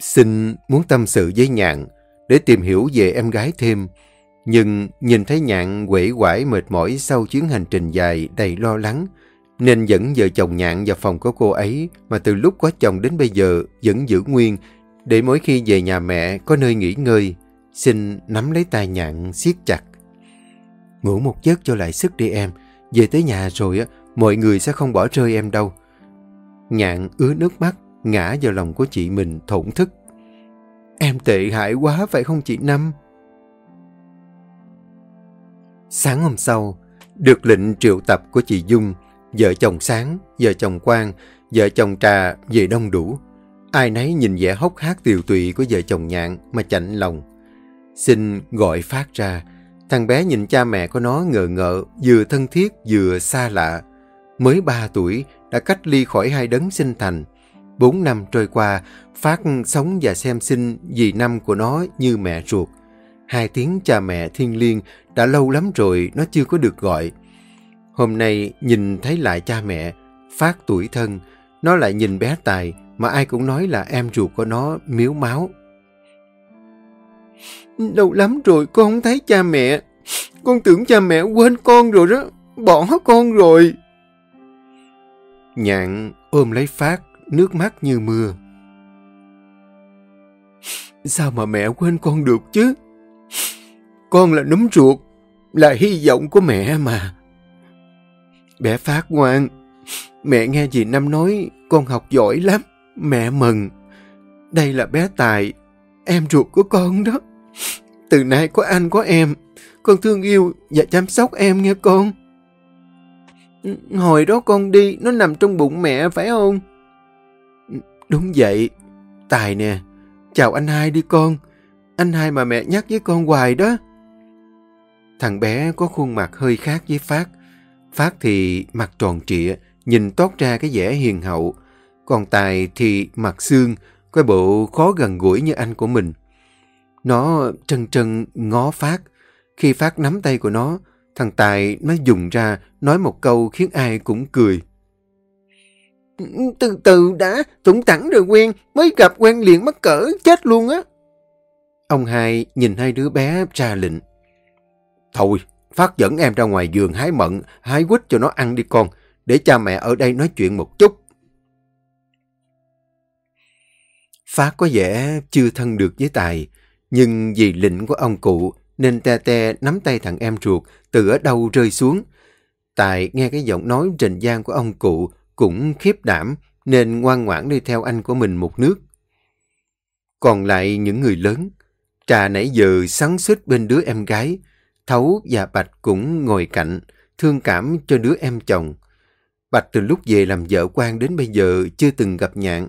Xin muốn tâm sự với Nhạn để tìm hiểu về em gái thêm. Nhưng nhìn thấy Nhạn quể quải mệt mỏi sau chuyến hành trình dài đầy lo lắng, nên dẫn vợ chồng Nhạn vào phòng của cô ấy mà từ lúc có chồng đến bây giờ vẫn giữ nguyên để mỗi khi về nhà mẹ có nơi nghỉ ngơi, xin nắm lấy tay Nhạn siết chặt. Ngủ một giấc cho lại sức đi em, về tới nhà rồi á, mọi người sẽ không bỏ rơi em đâu. Nhạn ứa nước mắt, ngã vào lòng của chị mình thổn thức. Em tệ hại quá phải không chị Năm? Sáng hôm sau, được lệnh triệu tập của chị Dung, vợ chồng Sáng, vợ chồng Quang, vợ chồng Trà về đông đủ. Ai nấy nhìn vẻ hốc hác tiều tụy của vợ chồng Nhạn mà chạnh lòng. Xin gọi phát ra, thằng bé nhìn cha mẹ của nó ngờ ngợ, vừa thân thiết vừa xa lạ. Mới ba tuổi, đã cách ly khỏi hai đấng sinh thành. Bốn năm trôi qua, Phát sống và xem sinh dì năm của nó như mẹ ruột. Hai tiếng cha mẹ thiên liêng đã lâu lắm rồi nó chưa có được gọi. Hôm nay nhìn thấy lại cha mẹ, Phát tuổi thân, nó lại nhìn bé Tài mà ai cũng nói là em ruột của nó miếu máu. Lâu lắm rồi con không thấy cha mẹ. Con tưởng cha mẹ quên con rồi đó, bỏ con rồi. Nhạn ôm lấy Phát, nước mắt như mưa. Sao mà mẹ quên con được chứ? Con là núm ruột, là hy vọng của mẹ mà. Bé Phát ngoan, mẹ nghe dì Năm nói con học giỏi lắm, mẹ mừng. Đây là bé Tài, em ruột của con đó. Từ nay có anh có em, con thương yêu và chăm sóc em nghe con. Hồi đó con đi, nó nằm trong bụng mẹ phải không? Đúng vậy. Tài nè, chào anh hai đi con. Anh hai mà mẹ nhắc với con hoài đó. Thằng bé có khuôn mặt hơi khác với Phát. Phát thì mặt tròn trịa, nhìn toát ra cái vẻ hiền hậu. Còn Tài thì mặt xương, coi bộ khó gần gũi như anh của mình. Nó trần trần ngó Phát. Khi Phát nắm tay của nó, thằng Tài nó dùng ra nói một câu khiến ai cũng cười. Từ từ đã, tủng tẳng rồi quen, mới gặp quen liền mắc cỡ, chết luôn á. Ông hai nhìn hai đứa bé ra lệnh. Thôi, Phát dẫn em ra ngoài giường hái mận, hái quýt cho nó ăn đi con, để cha mẹ ở đây nói chuyện một chút. Phát có vẻ chưa thân được với Tài, nhưng vì lệnh của ông cụ nên te te nắm tay thằng em ruột từ ở đâu rơi xuống. Tài nghe cái giọng nói trình gian của ông cụ cũng khiếp đảm nên ngoan ngoãn đi theo anh của mình một nước. Còn lại những người lớn, Trà nãy giờ sáng suốt bên đứa em gái, Thấu và Bạch cũng ngồi cạnh, thương cảm cho đứa em chồng. Bạch từ lúc về làm vợ quan đến bây giờ chưa từng gặp nhạn.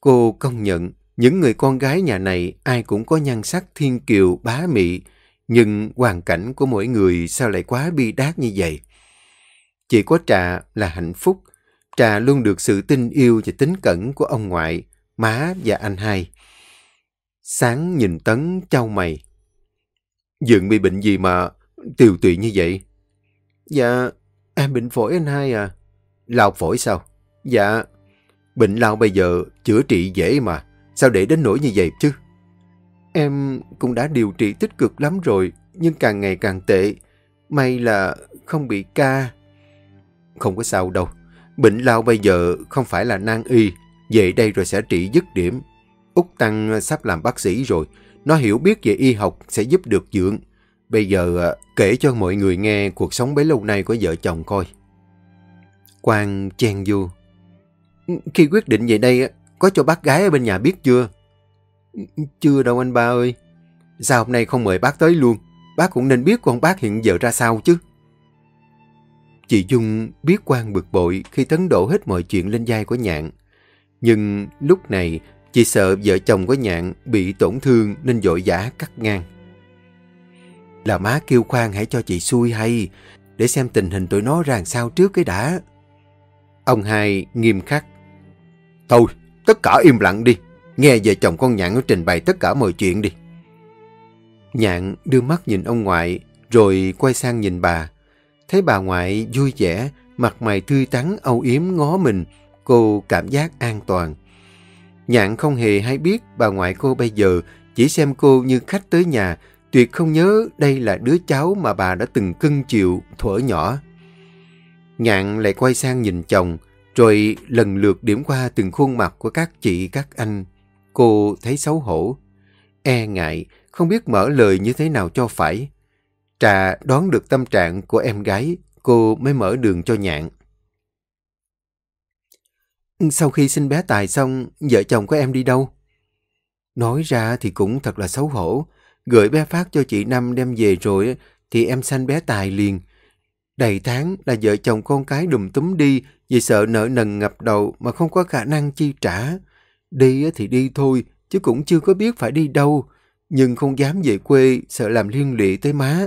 Cô công nhận những người con gái nhà này ai cũng có nhan sắc thiên kiều bá mị, nhưng hoàn cảnh của mỗi người sao lại quá bi đát như vậy? Chỉ có Trà là hạnh phúc. Trà luôn được sự tin yêu và tính cẩn của ông ngoại, má và anh hai. Sáng nhìn Tấn trao mày. Dượng bị bệnh gì mà tiều tụy như vậy? Dạ, em bệnh phổi anh hai à. Lao phổi sao? Dạ, bệnh lao bây giờ chữa trị dễ mà. Sao để đến nỗi như vậy chứ? Em cũng đã điều trị tích cực lắm rồi, nhưng càng ngày càng tệ. May là không bị ca. Không có sao đâu. Bệnh lao bây giờ không phải là nan y. Về đây rồi sẽ trị dứt điểm. Úc Tăng sắp làm bác sĩ rồi. Nó hiểu biết về y học sẽ giúp được dưỡng. Bây giờ à, kể cho mọi người nghe cuộc sống bấy lâu nay của vợ chồng coi. Quang chen vô. Khi quyết định về đây, có cho bác gái ở bên nhà biết chưa? Chưa đâu anh ba ơi. Sao hôm nay không mời bác tới luôn? Bác cũng nên biết con bác hiện giờ ra sao chứ. Chị Dung biết quan bực bội khi tấn đổ hết mọi chuyện lên vai của Nhạn. Nhưng lúc này, chị sợ vợ chồng của Nhạn bị tổn thương nên dội giả cắt ngang. Là má kêu khoan hãy cho chị xui hay, để xem tình hình tụi nó ràng sao trước cái đã. Ông hai nghiêm khắc. Thôi, tất cả im lặng đi. Nghe vợ chồng con Nhạn trình bày tất cả mọi chuyện đi. Nhạn đưa mắt nhìn ông ngoại, rồi quay sang nhìn bà. Thấy bà ngoại vui vẻ, mặt mày tươi tắn âu yếm ngó mình, cô cảm giác an toàn. Nhạn không hề hay biết bà ngoại cô bây giờ chỉ xem cô như khách tới nhà, tuyệt không nhớ đây là đứa cháu mà bà đã từng cưng chiều thuở nhỏ. Nhạn lại quay sang nhìn chồng, rồi lần lượt điểm qua từng khuôn mặt của các chị, các anh. Cô thấy xấu hổ, e ngại, không biết mở lời như thế nào cho phải. Trà đoán được tâm trạng của em gái, cô mới mở đường cho nhạn. Sau khi sinh bé Tài xong, vợ chồng của em đi đâu? Nói ra thì cũng thật là xấu hổ. Gửi bé Phát cho chị Năm đem về rồi thì em sanh bé Tài liền. Đầy tháng là vợ chồng con cái đùm túm đi vì sợ nợ nần ngập đầu mà không có khả năng chi trả. Đi thì đi thôi, chứ cũng chưa có biết phải đi đâu. Nhưng không dám về quê, sợ làm liên lụy tới má.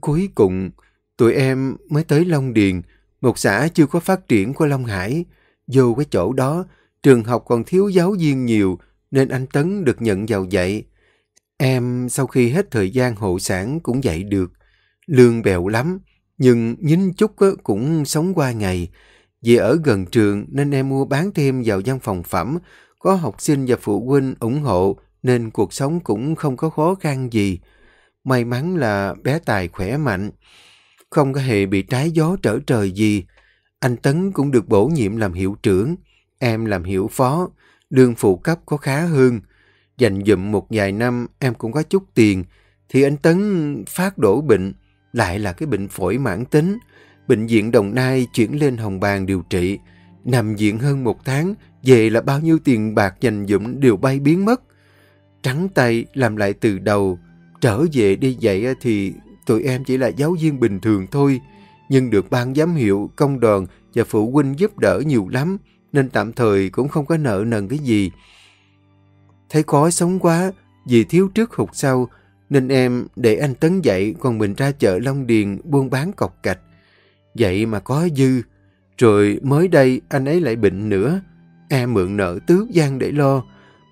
Cuối cùng, tụi em mới tới Long Điền, một xã chưa có phát triển của Long Hải. Vô cái chỗ đó, trường học còn thiếu giáo viên nhiều, nên anh Tấn được nhận vào dạy. Em sau khi hết thời gian hộ sản cũng dạy được. Lương bèo lắm, nhưng nhín chút cũng sống qua ngày. Vì ở gần trường nên em mua bán thêm vào văn phòng phẩm. Có học sinh và phụ huynh ủng hộ nên cuộc sống cũng không có khó khăn gì. May mắn là bé Tài khỏe mạnh. Không có hề bị trái gió trở trời gì. Anh Tấn cũng được bổ nhiệm làm hiệu trưởng. Em làm hiệu phó. Lương phụ cấp có khá hơn. Dành dụm một vài năm, em cũng có chút tiền. Thì anh Tấn phát đổ bệnh. Lại là cái bệnh phổi mãn tính. Bệnh viện Đồng Nai chuyển lên Hồng Bàng điều trị. Nằm viện hơn một tháng, về là bao nhiêu tiền bạc dành dụm đều bay biến mất. Trắng tay làm lại từ đầu, trở về đi dạy thì tụi em chỉ là giáo viên bình thường thôi. Nhưng được ban giám hiệu, công đoàn và phụ huynh giúp đỡ nhiều lắm, nên tạm thời cũng không có nợ nần cái gì. Thấy khó sống quá, vì thiếu trước hụt sau, nên em để anh Tấn dạy còn mình ra chợ Long Điền buôn bán cọc cạch. Vậy mà có dư, rồi mới đây anh ấy lại bệnh nữa. Em mượn nợ tứ gian để lo.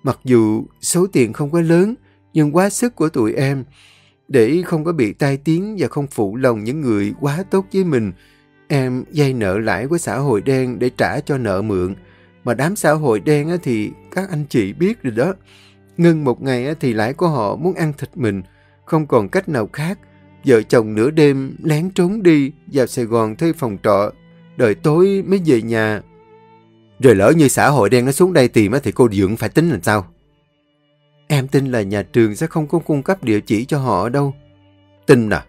Mặc dù số tiền không có lớn, nhưng quá sức của tụi em. Để không có bị tai tiếng và không phụ lòng những người quá tốt với mình, em dây nợ lãi của xã hội đen để trả cho nợ mượn. Mà đám xã hội đen thì các anh chị biết rồi đó. Ngưng một ngày thì lãi của họ muốn ăn thịt mình, không còn cách nào khác. Vợ chồng nửa đêm lén trốn đi vào Sài Gòn thuê phòng trọ, đợi tối mới về nhà. Rồi lỡ như xã hội đen nó xuống đây tìm thì cô dưỡng phải tính làm sao? Em tin là nhà trường sẽ không có cung cấp địa chỉ cho họ đâu. Tin à?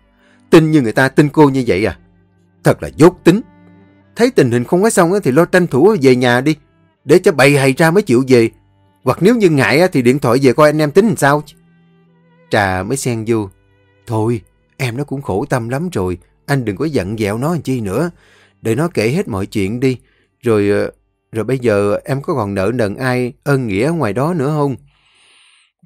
Tin như người ta tin cô như vậy à? Thật là dốt tính. Thấy tình hình không có xong thì lo tranh thủ về nhà đi. Để cho bày hay ra mới chịu về. Hoặc nếu như ngại thì điện thoại về coi anh em tính làm sao. Trà mới xen vô. Thôi, em nó cũng khổ tâm lắm rồi. Anh đừng có giận dẹo nó làm chi nữa. Để nó kể hết mọi chuyện đi. Rồi ờ, rồi bây giờ em có còn nợ nần ai ơn nghĩa ngoài đó nữa không?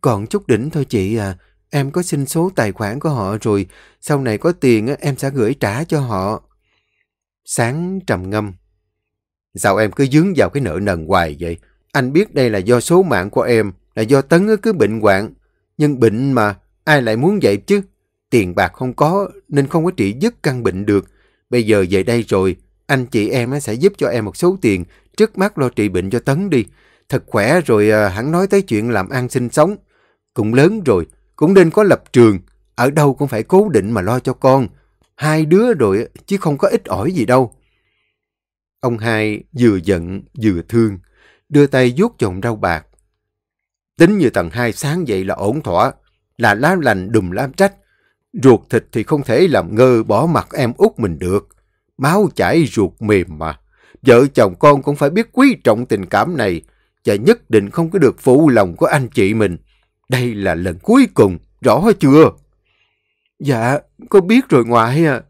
Còn chút đỉnh thôi chị à. Em có xin số tài khoản của họ rồi. Sau này có tiền em sẽ gửi trả cho họ. Sáng trầm ngâm. Sao em cứ dướng vào cái nợ nần hoài vậy? Anh biết đây là do số mạng của em, là do Tấn cứ bệnh hoạn. Nhưng bệnh mà, ai lại muốn vậy chứ? Tiền bạc không có, nên không có trị dứt căn bệnh được. Bây giờ về đây rồi, anh chị em sẽ giúp cho em một số tiền, trước mắt lo trị bệnh cho Tấn đi. Thật khỏe rồi à, hẳn nói tới chuyện làm ăn sinh sống. Cũng lớn rồi, cũng nên có lập trường. Ở đâu cũng phải cố định mà lo cho con. Hai đứa rồi chứ không có ít ỏi gì đâu. Ông hai vừa giận vừa thương, đưa tay vuốt chồng rau bạc. Tính như tầng hai sáng vậy là ổn thỏa, là lá lành đùm lá trách. Ruột thịt thì không thể làm ngơ bỏ mặt em út mình được. Máu chảy ruột mềm mà. Vợ chồng con cũng phải biết quý trọng tình cảm này và nhất định không có được phụ lòng của anh chị mình. Đây là lần cuối cùng, rõ chưa? Dạ, con biết rồi ngoại à.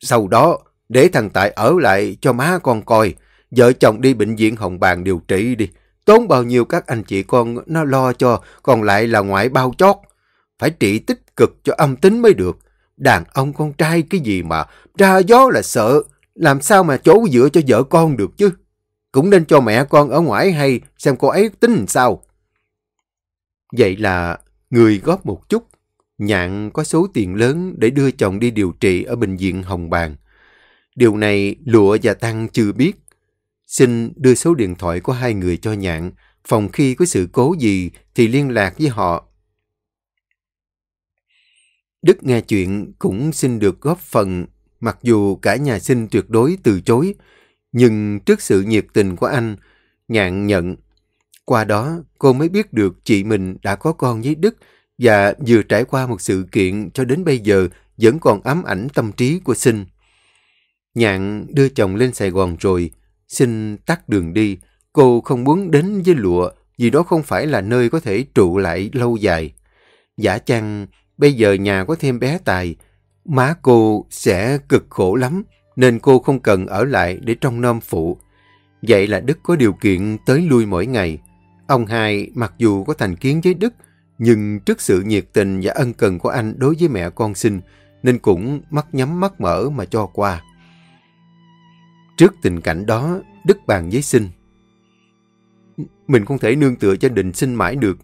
Sau đó, để thằng Tài ở lại cho má con coi. Vợ chồng đi bệnh viện Hồng Bàng điều trị đi. Tốn bao nhiêu các anh chị con nó lo cho, còn lại là ngoại bao chót. Phải trị tích cực cho âm tính mới được. Đàn ông con trai cái gì mà ra gió là sợ, làm sao mà chỗ dựa cho vợ con được chứ. Cũng nên cho mẹ con ở ngoài hay xem cô ấy tính sao. Vậy là người góp một chút, nhạn có số tiền lớn để đưa chồng đi điều trị ở bệnh viện Hồng Bàng. Điều này Lụa và Tăng chưa biết. Xin đưa số điện thoại của hai người cho nhạn, phòng khi có sự cố gì thì liên lạc với họ. Đức nghe chuyện cũng xin được góp phần, mặc dù cả nhà xin tuyệt đối từ chối, nhưng trước sự nhiệt tình của anh, nhạn nhận. Qua đó, cô mới biết được chị mình đã có con với Đức và vừa trải qua một sự kiện cho đến bây giờ vẫn còn ám ảnh tâm trí của Sinh. Nhạn đưa chồng lên Sài Gòn rồi, sinh tắt đường đi. Cô không muốn đến với lụa vì đó không phải là nơi có thể trụ lại lâu dài. Giả chăng bây giờ nhà có thêm bé Tài, má cô sẽ cực khổ lắm, nên cô không cần ở lại để trông nom phụ. Vậy là Đức có điều kiện tới lui mỗi ngày. Ông hai mặc dù có thành kiến với Đức, nhưng trước sự nhiệt tình và ân cần của anh đối với mẹ con sinh, nên cũng mắt nhắm mắt mở mà cho qua. Trước tình cảnh đó, Đức bàn với sinh. Mình không thể nương tựa cho đình sinh mãi được.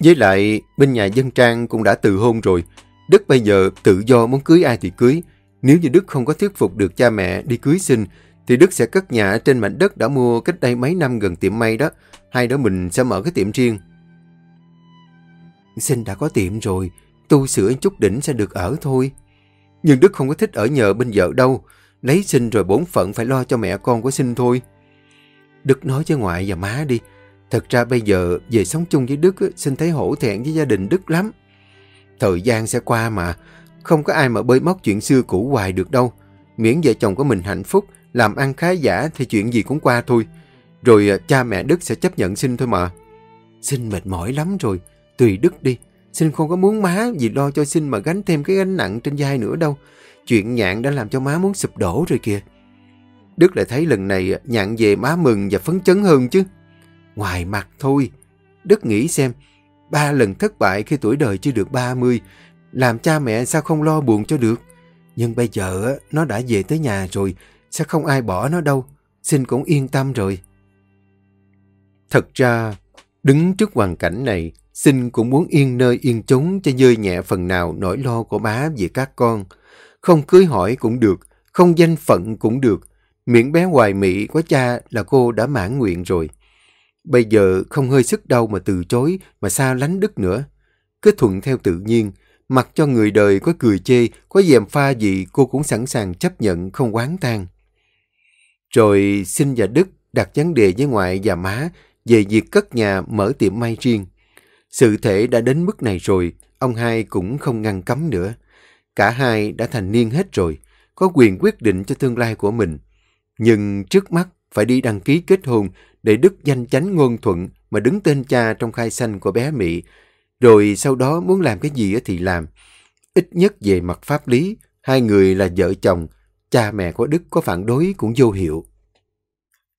Với lại, bên nhà dân trang cũng đã từ hôn rồi. Đức bây giờ tự do muốn cưới ai thì cưới. Nếu như Đức không có thuyết phục được cha mẹ đi cưới sinh, thì Đức sẽ cất nhà trên mảnh đất đã mua cách đây mấy năm gần tiệm may đó. Hay đó mình sẽ mở cái tiệm riêng. Sinh đã có tiệm rồi, tu sửa chút đỉnh sẽ được ở thôi. Nhưng Đức không có thích ở nhờ bên vợ đâu. Lấy sinh rồi bổn phận phải lo cho mẹ con của sinh thôi. Đức nói với ngoại và má đi. Thật ra bây giờ về sống chung với Đức xin thấy hổ thẹn với gia đình Đức lắm. Thời gian sẽ qua mà. Không có ai mà bơi móc chuyện xưa cũ hoài được đâu. Miễn vợ chồng của mình hạnh phúc, làm ăn khá giả thì chuyện gì cũng qua thôi. Rồi à, cha mẹ Đức sẽ chấp nhận xin thôi mà. xin mệt mỏi lắm rồi. Tùy Đức đi. xin không có muốn má vì lo cho xin mà gánh thêm cái gánh nặng trên vai nữa đâu. Chuyện nhạn đã làm cho má muốn sụp đổ rồi kìa. Đức lại thấy lần này à, nhạn về má mừng và phấn chấn hơn chứ. Ngoài mặt thôi. Đức nghĩ xem, ba lần thất bại khi tuổi đời chưa được 30, làm cha mẹ sao không lo buồn cho được. Nhưng bây giờ nó đã về tới nhà rồi, sẽ không ai bỏ nó đâu. Xin cũng yên tâm rồi. Thật ra, đứng trước hoàn cảnh này, Xin cũng muốn yên nơi yên chốn cho dơi nhẹ phần nào nỗi lo của bá về các con. Không cưới hỏi cũng được, không danh phận cũng được. Miễn bé hoài mị có cha là cô đã mãn nguyện rồi. Bây giờ không hơi sức đâu mà từ chối, mà sao lánh đức nữa. Cứ thuận theo tự nhiên, mặc cho người đời có cười chê, có dèm pha gì cô cũng sẵn sàng chấp nhận không quán tan. Rồi sinh và Đức đặt vấn đề với ngoại và má về việc cất nhà mở tiệm may riêng. Sự thể đã đến mức này rồi, ông hai cũng không ngăn cấm nữa. Cả hai đã thành niên hết rồi, có quyền quyết định cho tương lai của mình. Nhưng trước mắt phải đi đăng ký kết hôn để đức danh chánh ngôn thuận mà đứng tên cha trong khai sanh của bé Mỹ. Rồi sau đó muốn làm cái gì thì làm. Ít nhất về mặt pháp lý, hai người là vợ chồng, cha mẹ của Đức có phản đối cũng vô hiệu.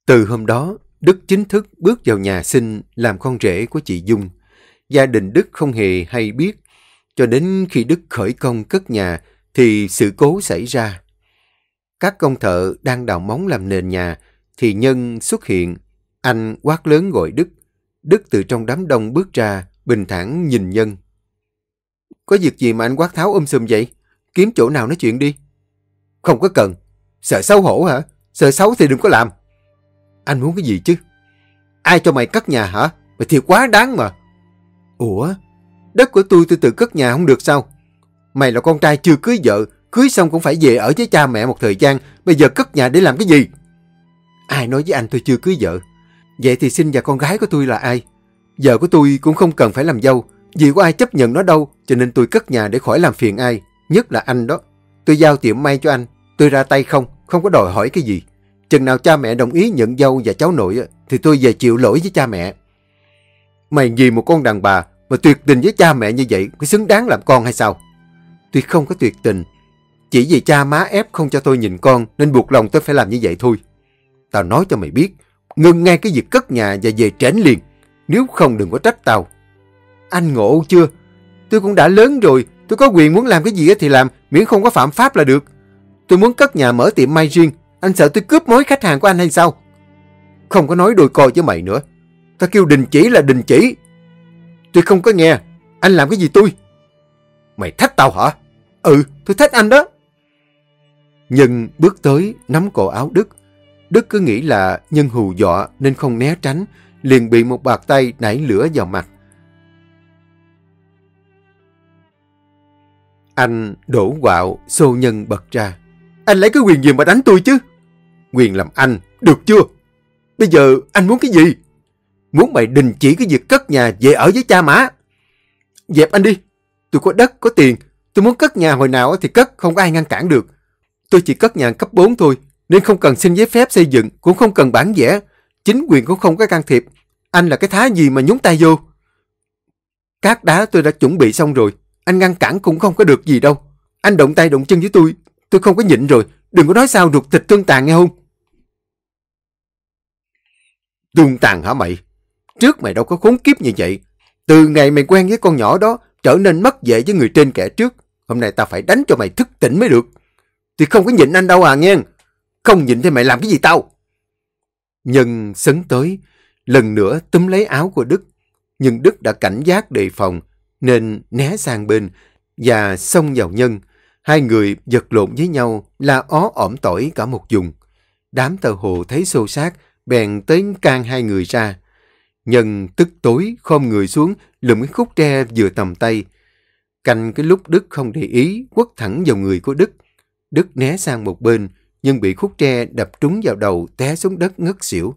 Từ hôm đó, Đức chính thức bước vào nhà sinh làm con rể của chị Dung. Gia đình Đức không hề hay biết. Cho đến khi Đức khởi công cất nhà thì sự cố xảy ra. Các công thợ đang đào móng làm nền nhà thì Nhân xuất hiện. Anh quát lớn gọi Đức. Đức từ trong đám đông bước ra, bình thản nhìn Nhân. Có việc gì mà anh quát tháo um sùm vậy? Kiếm chỗ nào nói chuyện đi. Không có cần. Sợ xấu hổ hả? Sợ xấu thì đừng có làm. Anh muốn cái gì chứ? Ai cho mày cất nhà hả? Mày thiệt quá đáng mà. Ủa? Đất của tôi tôi tự cất nhà không được sao? Mày là con trai chưa cưới vợ, cưới xong cũng phải về ở với cha mẹ một thời gian, bây giờ cất nhà để làm cái gì? Ai nói với anh tôi chưa cưới vợ? Vậy thì sinh và con gái của tôi là ai? Vợ của tôi cũng không cần phải làm dâu, vì có ai chấp nhận nó đâu, cho nên tôi cất nhà để khỏi làm phiền ai, nhất là anh đó. Tôi giao tiệm may cho anh, tôi ra tay không, không có đòi hỏi cái gì. Chừng nào cha mẹ đồng ý nhận dâu và cháu nội thì tôi về chịu lỗi với cha mẹ. Mày vì một con đàn bà mà tuyệt tình với cha mẹ như vậy có xứng đáng làm con hay sao? Tôi không có tuyệt tình. Chỉ vì cha má ép không cho tôi nhìn con nên buộc lòng tôi phải làm như vậy thôi. Tao nói cho mày biết, ngừng ngay cái việc cất nhà và về trển liền. Nếu không đừng có trách tao. Anh ngộ chưa? Tôi cũng đã lớn rồi, tôi có quyền muốn làm cái gì thì làm, miễn không có phạm pháp là được. Tôi muốn cất nhà mở tiệm may riêng, anh sợ tôi cướp mối khách hàng của anh hay sao? Không có nói đôi coi với mày nữa. Tao kêu đình chỉ là đình chỉ. Tôi không có nghe. Anh làm cái gì tôi? Mày thách tao hả? Ừ, tôi thách anh đó. Nhân bước tới nắm cổ áo Đức. Đức cứ nghĩ là Nhân hù dọa nên không né tránh, liền bị một bạc tay nảy lửa vào mặt. Anh đổ quạo, xô Nhân bật ra. Anh lấy cái quyền gì mà đánh tôi chứ? Quyền làm anh, được chưa? Bây giờ anh muốn cái gì? Muốn mày đình chỉ cái việc cất nhà về ở với cha má. Dẹp anh đi. Tôi có đất, có tiền. Tôi muốn cất nhà hồi nào thì cất, không có ai ngăn cản được. Tôi chỉ cất nhà cấp 4 thôi, nên không cần xin giấy phép xây dựng, cũng không cần bản vẽ. Chính quyền cũng không có can thiệp. Anh là cái thá gì mà nhúng tay vô? Cát đá tôi đã chuẩn bị xong rồi. Anh ngăn cản cũng không có được gì đâu. Anh động tay động chân với tôi. Tôi không có nhịn rồi. Đừng có nói sao ruột thịt tương tàn nghe không? Tương tàn hả mày? Trước mày đâu có khốn kiếp như vậy. Từ ngày mày quen với con nhỏ đó, trở nên mất dễ với người trên kẻ trước. Hôm nay ta phải đánh cho mày thức tỉnh mới được. Thì không có nhịn anh đâu à nghe. Không nhịn thì mày làm cái gì tao? Nhân sấn tới, lần nữa túm lấy áo của Đức. Nhưng Đức đã cảnh giác đề phòng, nên né sang bên và xông vào Nhân. Hai người giật lộn với nhau là ó ỏm tỏi cả một vùng. Đám tờ hồ thấy xô xát, bèn tới can hai người ra. Nhân tức tối khom người xuống, lụm cái khúc tre vừa tầm tay. Cành cái lúc Đức không để ý, quất thẳng vào người của Đức. Đức né sang một bên, nhưng bị khúc tre đập trúng vào đầu, té xuống đất ngất xỉu.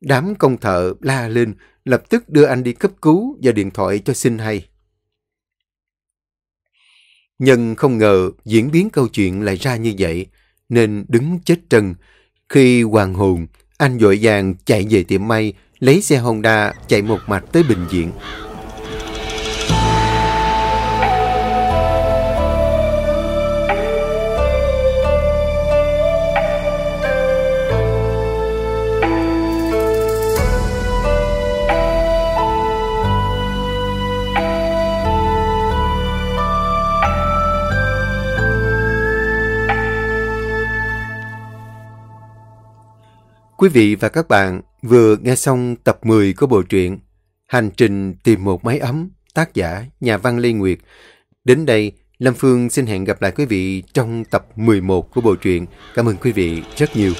Đám công thợ la lên, lập tức đưa anh đi cấp cứu và điện thoại cho xin hay. Nhân không ngờ diễn biến câu chuyện lại ra như vậy, nên đứng chết trân. Khi hoàng hồn, anh vội vàng chạy về tiệm may, lấy xe Honda chạy một mạch tới bệnh viện. Quý vị và các bạn vừa nghe xong tập 10 của bộ truyện Hành trình tìm một máy ấm, tác giả nhà văn Lê Nguyệt. Đến đây, Lâm Phương xin hẹn gặp lại quý vị trong tập 11 của bộ truyện. Cảm ơn quý vị rất nhiều.